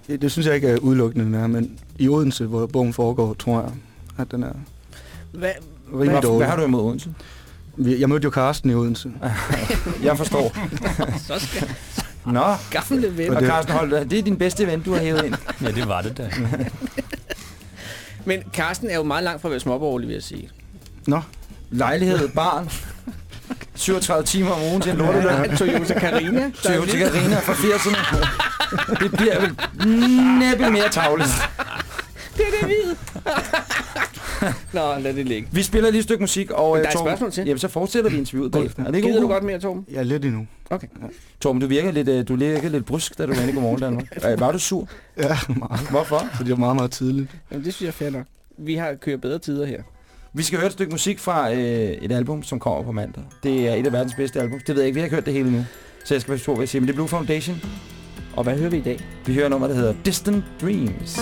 Det, det synes jeg ikke er udelukkende, den er, men i Odense, hvor bogen foregår, tror jeg, at den er Hvad, rimelig Hvad, dårlig. hvad har du imod Odense? Jeg mødte jo Karsten i Odense. (laughs) Jeg forstår. (laughs) så skal Nå, gamle ven. og det- Carsten Holt, det er din bedste ven, du har hævet ind. Ja, det var det da. (laughs) Men Carsten er jo meget langt fra at være småborgerlig, vil jeg sige. Nå, Lejlighed, barn, 37 timer om ugen til en lorteløn. Toyota Carina. Toyota Carina fra 80'erne. Det bliver vel næppe mere tavligt. Det er det hvide. (laughs) Nå, lad det ligge. Vi spiller lige et stykke musik, og Men der er øh, et Torben- spørgsmål til. Jamen, så fortsætter vi interviewet bagefter. Er det ikke Gider du okay? godt mere, Torben? jeg er lidt endnu. Okay. Torben, du virker lidt, øh, du virker lidt brusk, da du var inde i Godmorgen Danmark. Øh, (laughs) Var du sur? Ja, meget. Hvorfor? Så det er meget, meget tidligt. Jamen, det synes jeg er fair nok. Vi har kørt bedre tider her. Vi skal høre et stykke musik fra øh, et album, som kommer på mandag. Det er et af verdens bedste album. Det ved jeg ikke, vi har ikke hørt det hele nu. Så jeg skal passe på, hvad jeg siger. Men det er Blue Foundation. Og hvad hører vi i dag? Vi hører nummer, der hedder Distant Dreams.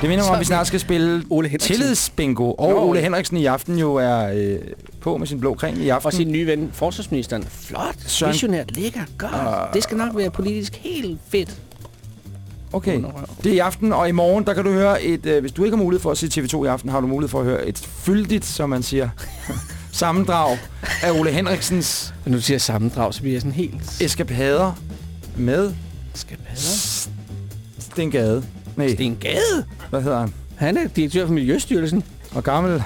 Det minder mig om, at vi snart skal spille Ole. Tillidsbingo. Og Nå, Ole. Henriksen i aften jo er øh, på med sin blå creme i aften. Og sin nye ven, forsvarsministeren. Flot, Søren- visionært, lækker, godt. Ah. Det skal nok være politisk helt fedt. Okay, det er i aften, og i morgen, der kan du høre et, øh, hvis du ikke har mulighed for at se TV2 i aften, har du mulighed for at høre et fyldigt, som man siger, (laughs) sammendrag af Ole Henriksens Og nu siger sammendrag, så bliver jeg sådan helt... eskapader med Eskapader? Sten Gade. Nej, Sten Gade? hvad hedder han? Han er direktør for Miljøstyrelsen. Og gammel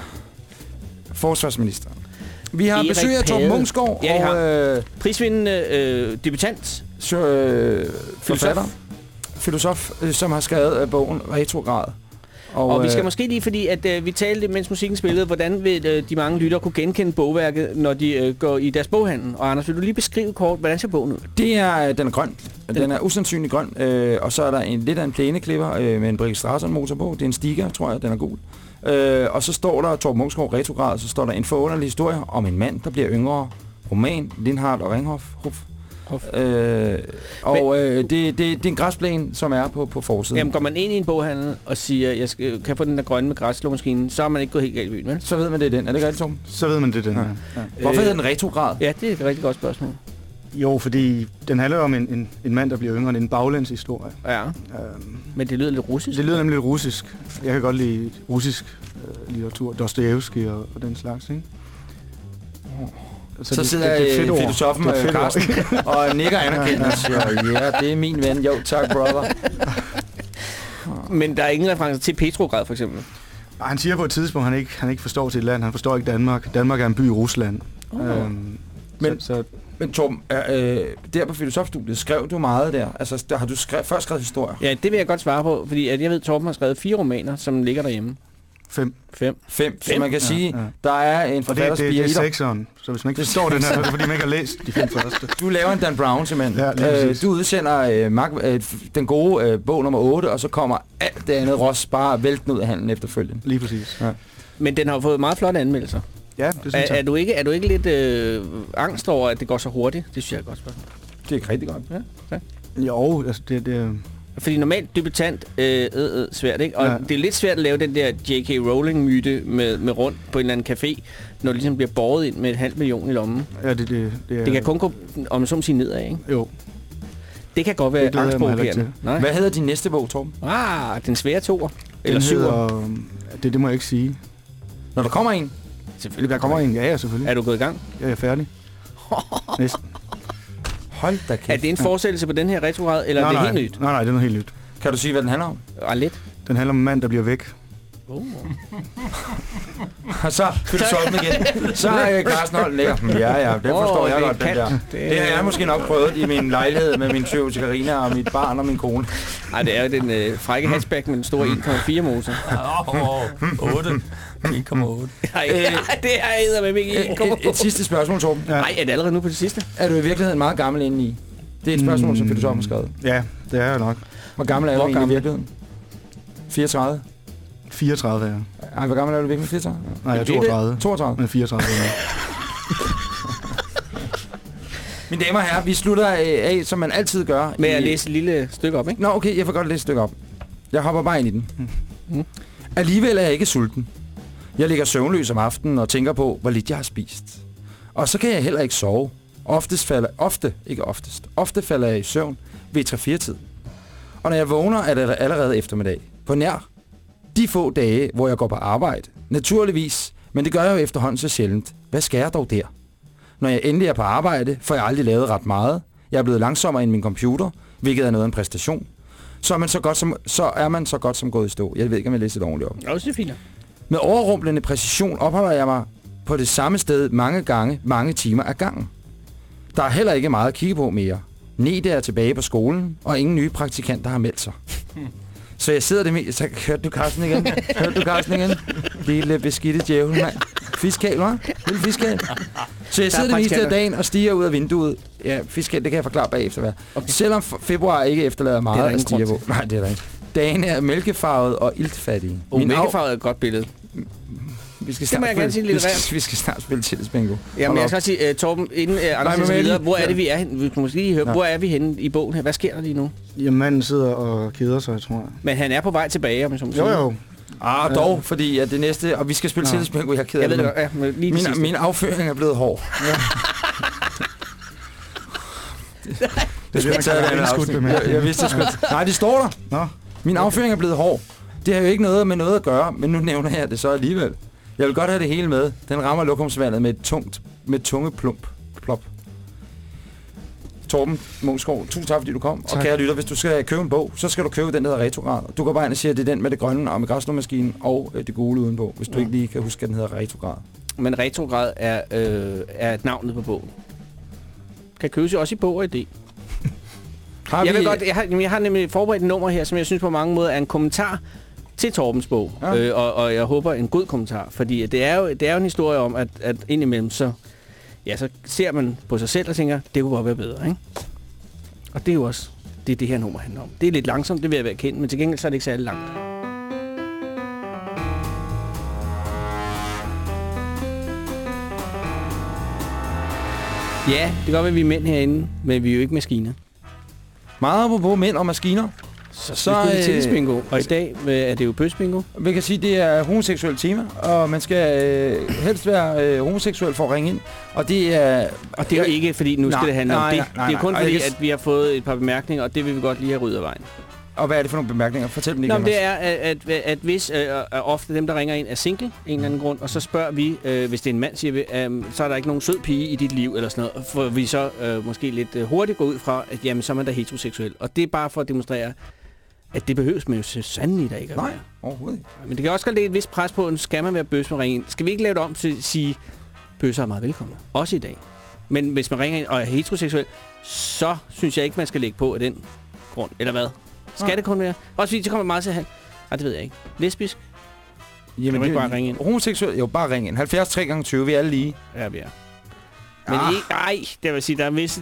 forsvarsminister. Vi har Erik besøg af Torben. Mungsgaard Ja, og øh, Prisvindende øh, debutant. så, øh, forfatter, filosof, øh, som har skrevet øh, bogen Retrograd. Og, og vi skal øh, måske lige, fordi at øh, vi talte, mens musikken spillede, hvordan vil øh, de mange lyttere kunne genkende bogværket, når de øh, går i deres boghandel. Og Anders, vil du lige beskrive kort, hvordan ser bogen ud? Det er, øh, den er grøn. Den er usandsynlig grøn. Øh, og så er der en, lidt af en plæneklipper øh, med en Brikke Strasser motor på. Det er en stiger, tror jeg. Den er gul. Øh, og så står der Torben Mungsgaard Retrograd, så står der en forunderlig historie om en mand, der bliver yngre. Roman, Lindhardt og Ringhof. Hof. Øh, og øh, det, det, det er en græsplæne, som er på, på forsiden. Jamen, går man ind i en boghandel og siger, jeg skal, kan jeg få den der grønne med græsslåmaskinen, så er man ikke gået helt galt i byen, vel? Så ved man, det er den. Er det ikke rigtigt, Torben? Så ved man det, er den Ja. ja. Hvorfor Øh, hedder den Retrograd? Ja, det er et rigtig godt spørgsmål. Jo, fordi den handler om en, en, en mand, der bliver yngre. Det er en baglæns historie. Ja, Øhm, men det lyder lidt russisk. det lyder nemlig lidt russisk. Jeg kan godt lide russisk øh, litteratur. Dostojevski og, og den slags, ikke? Så, det- sidder det- det er et fedt øh, ord. filosofen Det et øh. Carsten (laughs) og nikker anerkendende og siger, ja, det er min ven. Jo, tak, brother. Men der er ingen reference til Petrograd, for eksempel. Han siger på et tidspunkt, at han ikke, han ikke forstår sit land. Han forstår ikke Danmark. Danmark er en by i Rusland. Oh. Øhm, Men- så, så, Men Torben, øh, øh, der på filosofstudiet, skrev du meget der? Altså, der har du skrev, først skrevet historier? Ja, det vil jeg godt svare på, fordi at jeg ved, at Torben har skrevet fire romaner, som ligger derhjemme. Fem. Fem. Fem. Så Fem? man kan Ja, sige, ja. der er en Og det, det, forfatterspire det i er dig. sekseren. Så hvis man ikke forstår den her, så er det fordi, man ikke har læst (laughs) de fem første. Du laver en Dan Brown simpelthen. Ja, øh, du udsender øh, Mark, øh, den gode øh, bog nummer 8, og så kommer alt det andet ros bare væltende ud af handlen efterfølgende. Lige præcis. Ja. Men den har jo fået meget flotte anmeldelser. Ja, det synes er, jeg. er, du ikke, er du ikke lidt øh, angst over, at det går så hurtigt? Det synes jeg er et godt spørgsmål. Det er rigtig godt. Ja, ja. Jo, altså det, det Fordi normalt debutant, øh, øh, øh, svært, ikke? Og Ja. ja. det er lidt svært at lave den der J.K. Rowling-myte med, med rundt på en eller anden café, når det ligesom bliver båret ind med et halvt million i lommen. Ja, det, det, det, er, Det kan kun gå, om man så må sige, nedad, ikke? Jo. Det kan godt være angstprovokerende. Nej. Hvad hedder din næste bog, Torben? Ah, den svære toer. Den Eller syver. hedder, det, det må jeg ikke sige. Når der kommer en? Selvfølgelig. Der kommer en, ja, ja, selvfølgelig. Er du gået i gang? Jeg er færdig. (laughs) Næsten. Hold da kæft. Er det en fortsættelse på den her retrograd, eller nej, er det nej, helt nyt? Nej, nej, det er noget helt nyt. Kan du sige, hvad den handler om? Ah, lidt. Den handler om en mand, der bliver væk. Oh. (laughs) Og så fylder solden igen. Så er øh, Carsten Holm lækker. (laughs) Ja, ja, det forstår Åh, jeg det godt, den der. det- Det har jeg måske nok prøvet i min lejlighed med min tøv til Carina og mit barn og min kone. Ej, det er jo den øh, frække hatchback med den store 1,4 motor. Åh, 8. 1,8. Nej, Øh, det er æder med mig Et, et, et sidste spørgsmål, Torben. Ja. Nej, er det allerede nu på det sidste? Er du i virkeligheden meget gammel inde i? Det er et spørgsmål, Mm. som filosofen har skrevet. Ja, det er jeg nok. Hvor gammel er du i virkeligheden? 34? 34 er jeg. Ej, hvor gammel er du virkelig? 34? Nej, jeg er Det er det. 32. 32. Men 34 er jeg. Mine damer og herrer, vi slutter af, som man altid gør. Med i- at læse et lille stykke op, ikke? Nå, okay, jeg får godt læse et stykke op. Jeg hopper bare ind i den. Mm. Alligevel er jeg ikke sulten. Jeg ligger søvnløs om aftenen og tænker på, hvor lidt jeg har spist. Og så kan jeg heller ikke sove. Oftest falder, ofte, ikke oftest, ofte falder jeg i søvn ved 3-4 tid. Og når jeg vågner, er det allerede eftermiddag. På nær de få dage, hvor jeg går på arbejde. Naturligvis, men det gør jeg jo efterhånden så sjældent. Hvad skal jeg dog der? Når jeg endelig er på arbejde, får jeg aldrig lavet ret meget. Jeg er blevet langsommere end min computer, hvilket er noget af en præstation. Så er man så godt som, så er man så godt som gået i stå. Jeg ved ikke, om jeg læser det ordentligt op. Er fint. Med overrumplende præcision opholder jeg mig på det samme sted mange gange, mange timer ad gangen. Der er heller ikke meget at kigge på mere. Nede er tilbage på skolen, og ingen nye praktikanter har meldt sig. (laughs) Så jeg sidder det med... Så hørte du Carsten igen? Hørte du Carsten igen? Lille beskidte djævel, mand. Fiskal, hva'? Lille fiskal. Så jeg Der er sidder det meste af dagen og stiger ud af vinduet. Ja, fiskal, det kan jeg forklare bagefter, hvad. Okay. Selvom februar ikke efterlader der meget at stige på. Nej, det er der ikke. Dagene er mælkefarvet og iltfattige. Oh, mælkefarvet er et godt billede. Vi skal Det snart må jeg gerne sige vi skal, vi skal snart spille tillidsbingo. Jamen, Hold jeg skal også sige, uh, Torben, inden uh, Anders jeg videre, hvor er ja. det, vi er henne? Vi måske lige høre, Ja. hvor er vi henne i bogen her? Hvad sker der lige nu? Jamen, manden sidder og keder sig, tror jeg. Men han er på vej tilbage, om jeg så må Jo, sige. jo. Ah, dog, fordi at det næste... Og vi skal spille Nå. tillidsbingo, jeg er ked af det. det ja, men lige det Min, sidste. min afføring er blevet hård. (laughs) det, det skulle tage det andet afsnit. Jeg, jeg vidste det skulle. Nej, det står der. Nå. Min afføring er blevet hård. Det har jo ikke noget med noget at gøre, men nu nævner jeg det så alligevel. Jeg vil godt have det hele med. Den rammer lokumsvandet med et tungt, med tunge plump. Plop. Torben Mungsgaard, tusind tak fordi du kom. Tak. Og kære lytter, hvis du skal købe en bog, så skal du købe den, der hedder Retrograd. Du går bare ind og siger, at det er den med det grønne og med græsslåmaskinen og øh, det gule udenpå, hvis du ikke lige kan huske, at den hedder Retrograd. Men retrograd er, øh, er navnet på bogen. Kan købes jo også i bog og idé. Har Jeg, vi- vil godt, jeg, har, jeg har nemlig forberedt et nummer her, som jeg synes på mange måder er en kommentar til Torbens bog. Ja. Øh, og, og jeg håber en god kommentar, fordi det er jo, det er jo en historie om, at, at indimellem så, ja, så ser man på sig selv og tænker, det kunne godt være bedre, ikke? Og det er jo også det, det her nummer handler om. Det er lidt langsomt, det vil jeg være kendt, men til gengæld så er det ikke særlig langt. Ja, det kan godt være, at vi er mænd herinde, men vi er jo ikke maskiner. Meget apropos mænd og maskiner. Så, så øh, tillidsbingo, og i dag øh, er det jo bøsbingo. Vi kan sige, at det er homoseksuelt tema, og man skal øh, helst være øh, homoseksuel for at ringe ind. Og det er... Og det er jo ikke, fordi nu skal Nej, det handle om det. nej, nej, det er kun nej. fordi, at vi har fået et par bemærkninger, og det vil vi godt lige have ryddet af vejen. Og hvad er det for nogle bemærkninger? Fortæl dem lige Nå, igen. det er, at, at, at hvis øh, er ofte dem, der ringer ind, er single en eller anden grund, og så spørger vi, øh, hvis det er en mand, siger vi, øh, så er der ikke nogen sød pige i dit liv, eller sådan noget, for vi så øh, måske lidt øh, hurtigt går ud fra, at jamen, så er man da heteroseksuel. Og det er bare for at demonstrere, at det behøves man jo så sandelig da ikke at Nej, være. overhovedet ikke. Men det kan også godt lægge et vist pres på, at skal man være bøs med ringe ind. Skal vi ikke lave det om til at sige, bøsser er meget velkomne. Også i dag. Men hvis man ringer ind og er heteroseksuel, så synes jeg ikke, man skal lægge på af den grund. Eller hvad? Skal Nej. det kun være? Også fordi, så kommer meget til at have... Ej, det ved jeg ikke. Lesbisk? Jamen, kan man ikke bare ringe ind? Homoseksuel, jo, bare ring ind. 70 3 gange 20, vi er alle lige. Ja, vi er. Men Ah. ikke, ej, det vil sige, der er visse...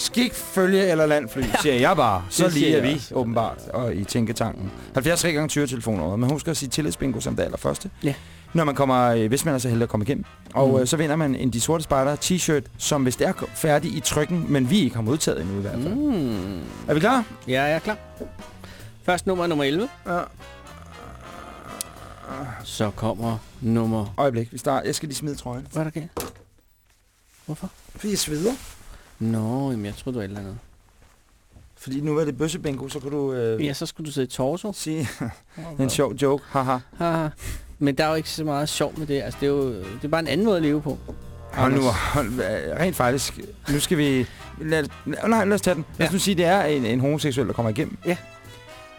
Skik, følge eller landfly, siger jeg bare. Så Det lige er vi, også. åbenbart, og i tænketanken. 70 3 gange 20 telefoner. Men husk at sige tillidsbingo som det allerførste. Ja. Når man kommer, øh, hvis man er så heldig at komme igennem. Og Mm. øh, så vinder man en De Sorte Spejder t-shirt, som hvis det er færdig i trykken, men vi ikke har modtaget endnu i hvert fald. Mm. Er vi klar? Ja, jeg er klar. Først nummer nummer 11. Ja. Så kommer nummer... Øjeblik, vi starter. Jeg skal lige smide trøjen. Hvad er der galt? Hvorfor? Fordi jeg sveder. Nå, jamen jeg troede, du var et eller andet. Fordi nu er det bøssebingo, så kan du... Øh, Ja, så skulle du sidde i torso. sige er (laughs) en sjov joke. Haha. Haha. Men der er jo ikke så meget sjov med det. Altså, det er jo det er bare en anden måde at leve på. Hold nu, Anders. hold, rent faktisk. Nu skal vi... Lad, nej, lad os tage den. Lad os Ja. nu sige, det er en, en homoseksuel, der kommer igennem. Ja.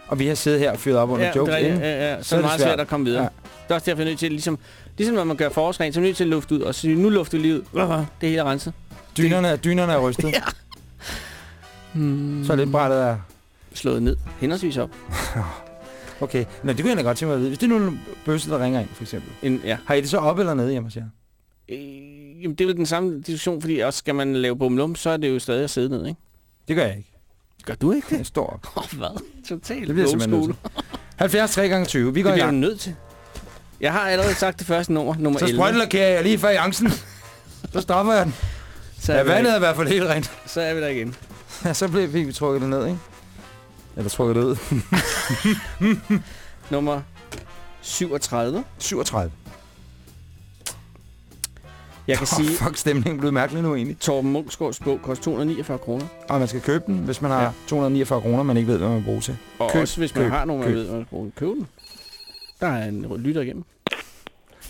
Og vi har siddet her og fyret op under Ja, jokes det er, rigtigt. inden. ja, ja, så, Så er er det meget svært. svært at komme videre. Ja. Ja. Det er også derfor, jeg er nødt til, ligesom, ligesom når man gør forårsrent, så er man nødt til at lufte ud, og sige, nu lufter vi lige ud. Det er hele renset. Dynerne, dynerne er rystet. (laughs) Ja. Hmm. Så er lidt brættet er... Slået ned. Henholdsvis op. (laughs) Okay, Nå, det kunne jeg da godt tænke mig at vide. Hvis det er nu en bøsse, der ringer ind, for eksempel. En, ja. Har I det så op eller nede hjemme hos jer? Øh, jamen, det er vel den samme diskussion, fordi også skal man lave bumlum, så er det jo stadig at sidde ned, ikke? Det gør jeg ikke. Gør du ikke det? Jeg står op. (laughs) Åh, hvad? Totalt Det bliver simpelthen nødt til. 70 3 gange 20. Vi går Det i bliver gang. nødt til. Jeg har allerede sagt det første nummer, nummer Så 11. sprøjtelakerer jeg lige før jancen. Så stopper jeg den. Så Ja, er, vandet er i hvert fald helt rent. så er vi der igen. (laughs) Ja, så blev vi trukket det ned, ikke? Eller trukket det ud. (laughs) Nummer 37. 37. Jeg kan sige, Fuck, stemningen blev mærkelig nu egentlig. Torben Munksgaards bog koster 249 kroner. Og man skal købe den, hvis man har Ja. ja. 249 kroner, man ikke ved, hvad man bruger til. Og Køb, også hvis man køb, har nogen, man køb. ved, hvad man bruger. Køb den. Der er en lytter igennem.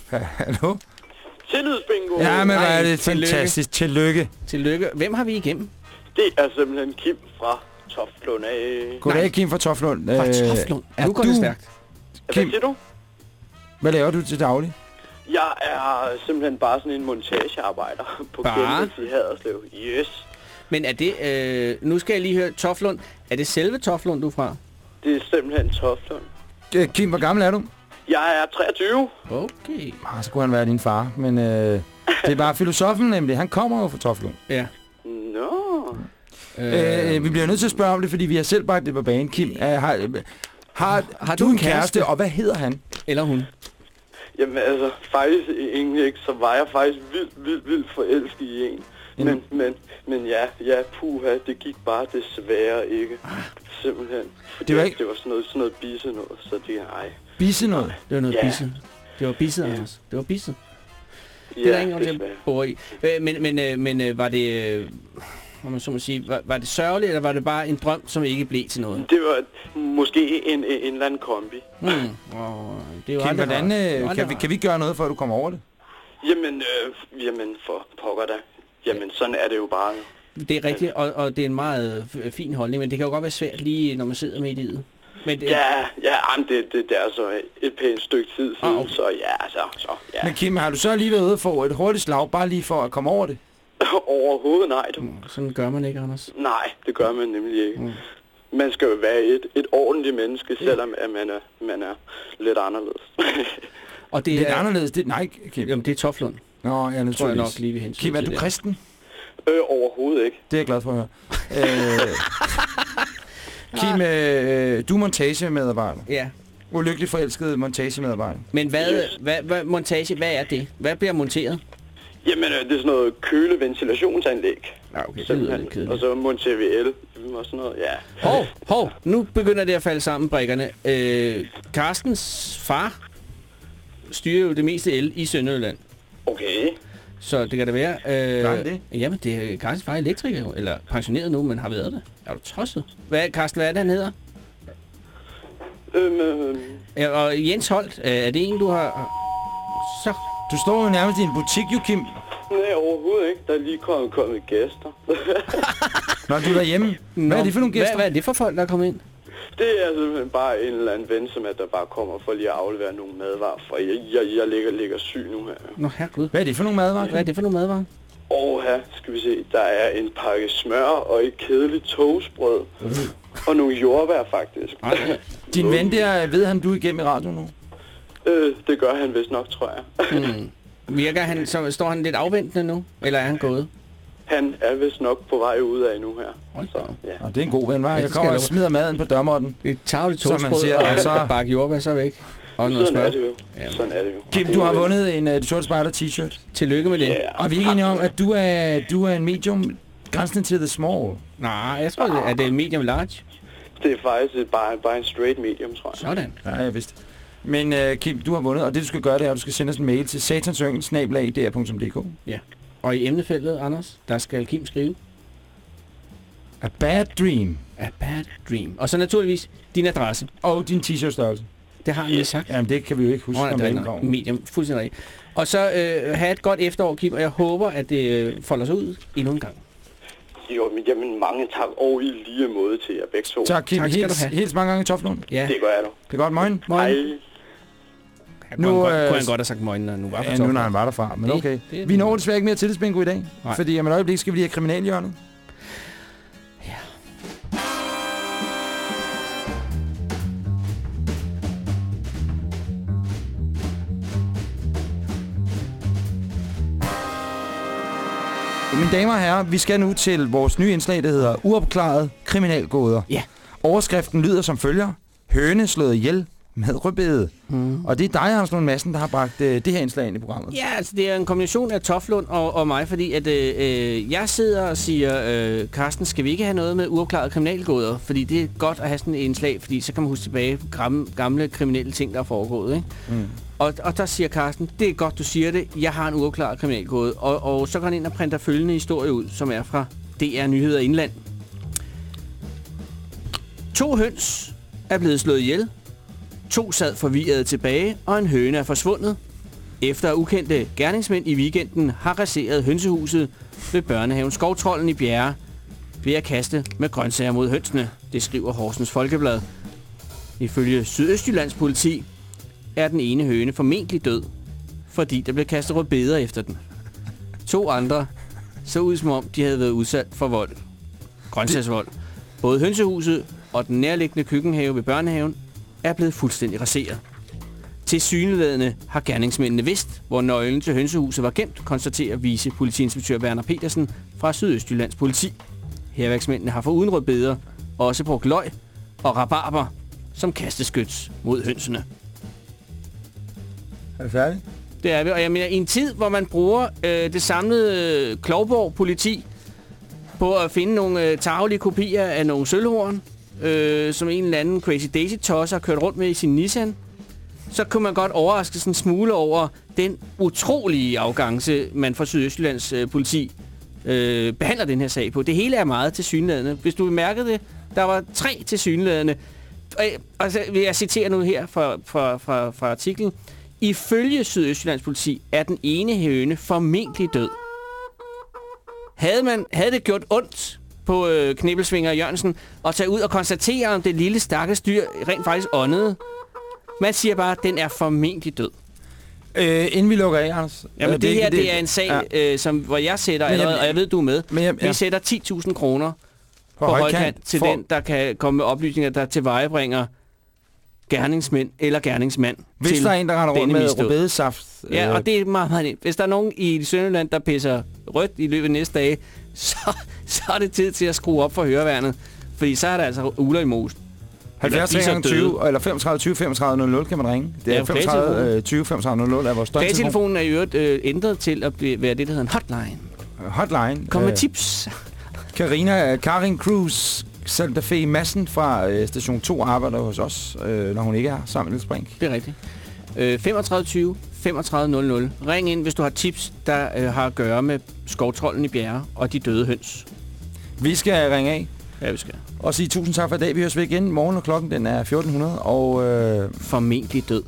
Hallo? Tillidsbingo. Ja, men hvor er det tillykke. fantastisk. Tillykke. Tillykke. Hvem har vi igennem? Det er simpelthen Kim fra Toftlund af. Goddag, Kim fra Toflund. Fra Øh, Toftlund. er Nu går det du- stærkt. Hvad Kim, siger du? hvad laver du til daglig? Jeg er simpelthen bare sådan en montagearbejder på Bare? Kenneth i Haderslev. Yes. Men er det... Øh, nu skal jeg lige høre Toflund. Er det selve Toflund, du er fra? Det er simpelthen Toftlund. Øh, Kim, hvor gammel er du? Jeg er 23. Okay. Ah, så kunne han være din far, men øh, det er bare filosofen nemlig. Han kommer jo fra Toflund. Ja. Nå. Øh, vi bliver nødt til at spørge om det, fordi vi har selv bragt det på banen. Kim, øh, har, har, har du en kæreste, kæreste? og hvad hedder han? Eller hun? Jamen altså, faktisk egentlig ikke, så var jeg faktisk vildt, vildt, vildt forelsket i en. Men, men, men ja, ja, puha, det gik bare desværre ikke. Simpelthen. Fordi Det var ikke- det var sådan noget, sådan noget bisse noget, så det ej. Bisse noget. Det var noget Ja. bisse. Det var bisset, Anders. Det var bisset. Ja, Det er der ingen grund til desværre. at bore i. Øh, men men, øh, men øh, var det... Må man så må sige, var, var det sørgeligt, eller var det bare en drøm, som ikke blev til noget? Det var måske en, en, en eller anden kombi. Hmm. Og det er jo Kim, hvordan, øh, kan, vi, kan vi gøre noget, for at du kommer over det? Jamen, øh, jamen for pokker da. Jamen, sådan er det jo bare. Det er rigtigt, og, og det er en meget fin holdning, men det kan jo godt være svært lige, når man sidder midt i det. Men det, Ja, ja, jamen, det, det, det er så et pænt stykke tid siden, Ah, okay. så ja, så, så ja. Men Kim, har du så lige været ude for et hurtigt slag, bare lige for at komme over det? (laughs) Overhovedet nej, du. Sådan gør man ikke, Anders. Nej, det gør man nemlig ikke. Mm. Man skal jo være et, et ordentligt menneske, selvom at man er, man er lidt anderledes. Og det Lidt er, anderledes. Det, nej, Kim. Jamen, det er Toflund. Nå, jeg er Tror jeg nok naturligvis. lige ved hensyn Kim, er du det. kristen? øh, overhovedet ikke. Det er jeg glad for at høre. (laughs) øh, Kim, øh, du er montagemedarbejder. Ja. Ulykkelig forelsket montagemedarbejder. Men hvad, hvad, hvad, montage, hvad er det? Hvad bliver monteret? Jamen, øh, det er sådan noget køleventilationsanlæg. Ja, okay, det lyder lidt kedeligt. Og så monterer vi el og sådan noget, ja. Hov, hov, nu begynder det at falde sammen, brikkerne. Øh, Carstens far styrer jo det meste el i Sønderjylland. Okay. Så det kan det være. Øh, det? Jamen, det er Carstens far er elektriker, jo, eller pensioneret nu, men har været det. Er du tosset? Hvad, Carsten, hvad er det, han hedder? Øhm, øh, Ja, og Jens Holt, øh, er det en, du har... Så. Du står jo nærmest i en butik, jo, Kim. nej, overhovedet ikke. Der er lige kommet, kommet gæster. Når du er derhjemme. Hvad er det for nogle gæster? Hvad, hvad er det for folk, der er kommet ind? Det er simpelthen bare en eller anden ven, som at der bare kommer for lige at aflevere nogle madvarer, for jeg, jeg, jeg ligger, ligger syg nu her. Nå, herregud. Hvad er det for nogle madvarer? Hvad er det for nogle madvarer? Og her skal vi se, der er en pakke smør og et kedeligt toastbrød. Og nogle jordbær faktisk. Din ven der, ved han, du er igennem i radioen nu? Øh, det gør han vist nok, tror jeg. Mm. Virker han, så står han lidt afventende nu? Eller er han gået? Han er vist nok på vej ud af nu her. Så, ja. Og det er en god ven, var. Ja, Jeg kommer og smider maden på dørmåtten. Det er tavligt Som man togsbrød siger, og så... bakke jordbær så væk. Og noget Sådan er det jo. Sådan er det jo. Kim, du har vundet en uh, De Sorte Spejder t-shirt. Tillykke med det. Ja. Og vi er ikke enige om, at du er, du er en medium grænsende til the small. Nej, jeg tror, det er det en medium large. Det er faktisk et- bare, bare en straight medium, tror jeg. Sådan. Ja, jeg vidste. Men uh, Kim, du har vundet, og det du skal gøre, det er, at du skal sende os en mail til satansøngel.dr.dk. Ja. Og i emnefeltet, Anders, der skal Kim skrive A bad dream. A bad dream. Og så naturligvis din adresse. Og din t-shirt størrelse. Det har han lige sagt. Jamen, det kan vi jo ikke huske, Nå, nej, er kommer. Medium, fuldstændig rigtigt. Og så øh, have et godt efterår, Kim, og jeg håber, at det øh, folder sig ud endnu en gang. Jo, men jamen mange tak, og i lige måde til jer begge to. Tak, Kim. Tak skal du Hils, have. hils mange gange i Toflund. Ja. Det gør jeg nu. Det er godt, morgen. Hej. Nu Nu, kunne, han, øh, kunne han godt have sagt morgen, når han nu var Ja, nu når han var derfra, men Det- okay. det er- Vi når desværre ikke mere tillidsbingo i dag, Nej. fordi om et øjeblik skal vi lige have kriminalhjørnet. Mine damer og herrer, vi skal nu til vores nye indslag, der hedder Uopklaret kriminalgåder. Ja. Overskriften lyder som følger. Høne slået ihjel med rødbede. Mm. Og det er dig, Hans Lund Madsen, der har bragt øh, det her indslag ind i programmet. Ja, altså det er en kombination af Toflund og, og mig, fordi at øh, øh, jeg sidder og siger, øh, Carsten, skal vi ikke have noget med uopklarede kriminalgåder? Fordi det er godt at have sådan et indslag, fordi så kan man huske tilbage på gamle, gamle kriminelle ting, der er foregået. Ikke? Mm. Og, og der siger Carsten, det er godt, du siger det, jeg har en uopklaret kriminalgåde. Og, og så går han ind og printer følgende historie ud, som er fra DR Nyheder Indland. To høns er blevet slået ihjel. To sad forvirret tilbage, og en høne er forsvundet. Efter ukendte gerningsmænd i weekenden har raseret hønsehuset ved børnehaven Skovtrollen i Bjerre ved at kaste med grøntsager mod hønsene, det skriver Horsens Folkeblad. Ifølge Sydøstjyllands politi er den ene høne formentlig død, fordi der blev kastet rødbeder efter den. To andre så ud som om, de havde været udsat for vold. Grøntsagsvold. Både hønsehuset og den nærliggende køkkenhave ved børnehaven er blevet fuldstændig raseret. Til syneladende har gerningsmændene vidst, hvor nøglen til hønsehuset var gemt, konstaterer vice politiinspektør Werner Petersen fra Sydøstjyllands politi. Herværksmændene har foruden rødbeder også brugt løg og rabarber som kasteskyts mod hønsene. Er det færdigt? Det er vi, og jeg mener, i en tid, hvor man bruger øh, det samlede øh, Klovborg politi på at finde nogle øh, tagelige kopier af nogle sølvhorn, øh, som en eller anden Crazy Daisy tosser har kørt rundt med i sin Nissan, så kunne man godt overraske sådan en smule over den utrolige afgangse, man fra Sydøstjyllands øh, politi øh, behandler den her sag på. Det hele er meget til synlædende. Hvis du bemærkede det, der var tre til synlædende. Og, og så vil jeg citere nu her fra, fra, fra, fra artiklen. Ifølge Sydøstjyllands politi er den ene høne formentlig død. Havde, man, havde det gjort ondt på øh, Knibbelsvinger og Jørgensen at tage ud og konstatere, om det lille stakkels dyr rent faktisk åndede? Man siger bare, at den er formentlig død. Øh, inden vi lukker af, Anders. Jamen øh, det, her, ikke- det er en sag, ja. øh, som, hvor jeg sætter Men allerede, og jeg ved, du er med. Men jeg- Vi ja. sætter 10.000 kroner på, På højkant, højkant til for- den, der kan komme med oplysninger, der tilvejebringer gerningsmænd eller gerningsmand Hvis til der er en, der render rundt med misdåd. rødbedesaft, Ja, øh, og det er meget, meget nemt. Hvis der er nogen i Sønderjylland, der pisser rødt i løbet af næste dage, (laughs) så, så er det tid til at skrue op for høreværnet. Fordi så er der altså uler i mosen. 70 Eller de er så 20, eller 35 20 35 00 kan man ringe. Det Ja, er 35 klagetelefonen. øh, 20 35 00 er vores døgntelefon. Klagetelefonen er i øvrigt øh, ændret til at blive, være det, der hedder en hotline. Hotline. Kom med øh, tips. Karina, Karin Cruz Santa Fe Madsen fra øh, station 2 arbejder hos os, øh, når hun ikke er sammen med Niels Brink. Det er rigtigt. Øh, 35 20 35 00. Ring ind, hvis du har tips, der øh, har at gøre med skovtrollen i bjerre og de døde høns. Vi skal ringe af. Ja, vi skal. Og sige tusind tak for i dag. Vi høres ved igen. Morgen og klokken den er 1400. Og, øh, Formentlig død.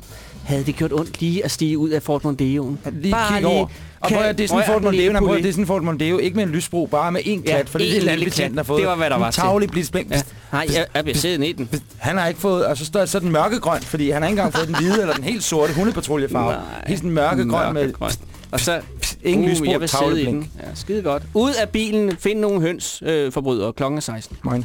Havde det gjort ondt lige at stige ud af Fort Mondeoen? Lige kig over. Og prøv at, det er sådan en Fort Mondeo, nej, prøv at, det er sådan en Fort Mondeo, ikke med en lysbro, bare med én klat, for det er det landbetjenten har fået. Det var, hvad der var til. tavlig blitzblink. Ja. Nej, jeg, jeg bliver siddende i den. Han har ikke fået, og så står så den mørkegrøn, fordi han har ikke engang fået den hvide eller den helt sorte hundepatruljeffarve. Nej. Helt sådan mørkegrøn med. Og så ingen uh, lysbro, jeg vil sidde i den. Ja, skide godt. Ud af bilen, find nogle høns, øh, forbrydere. Klokken er 16. Moin.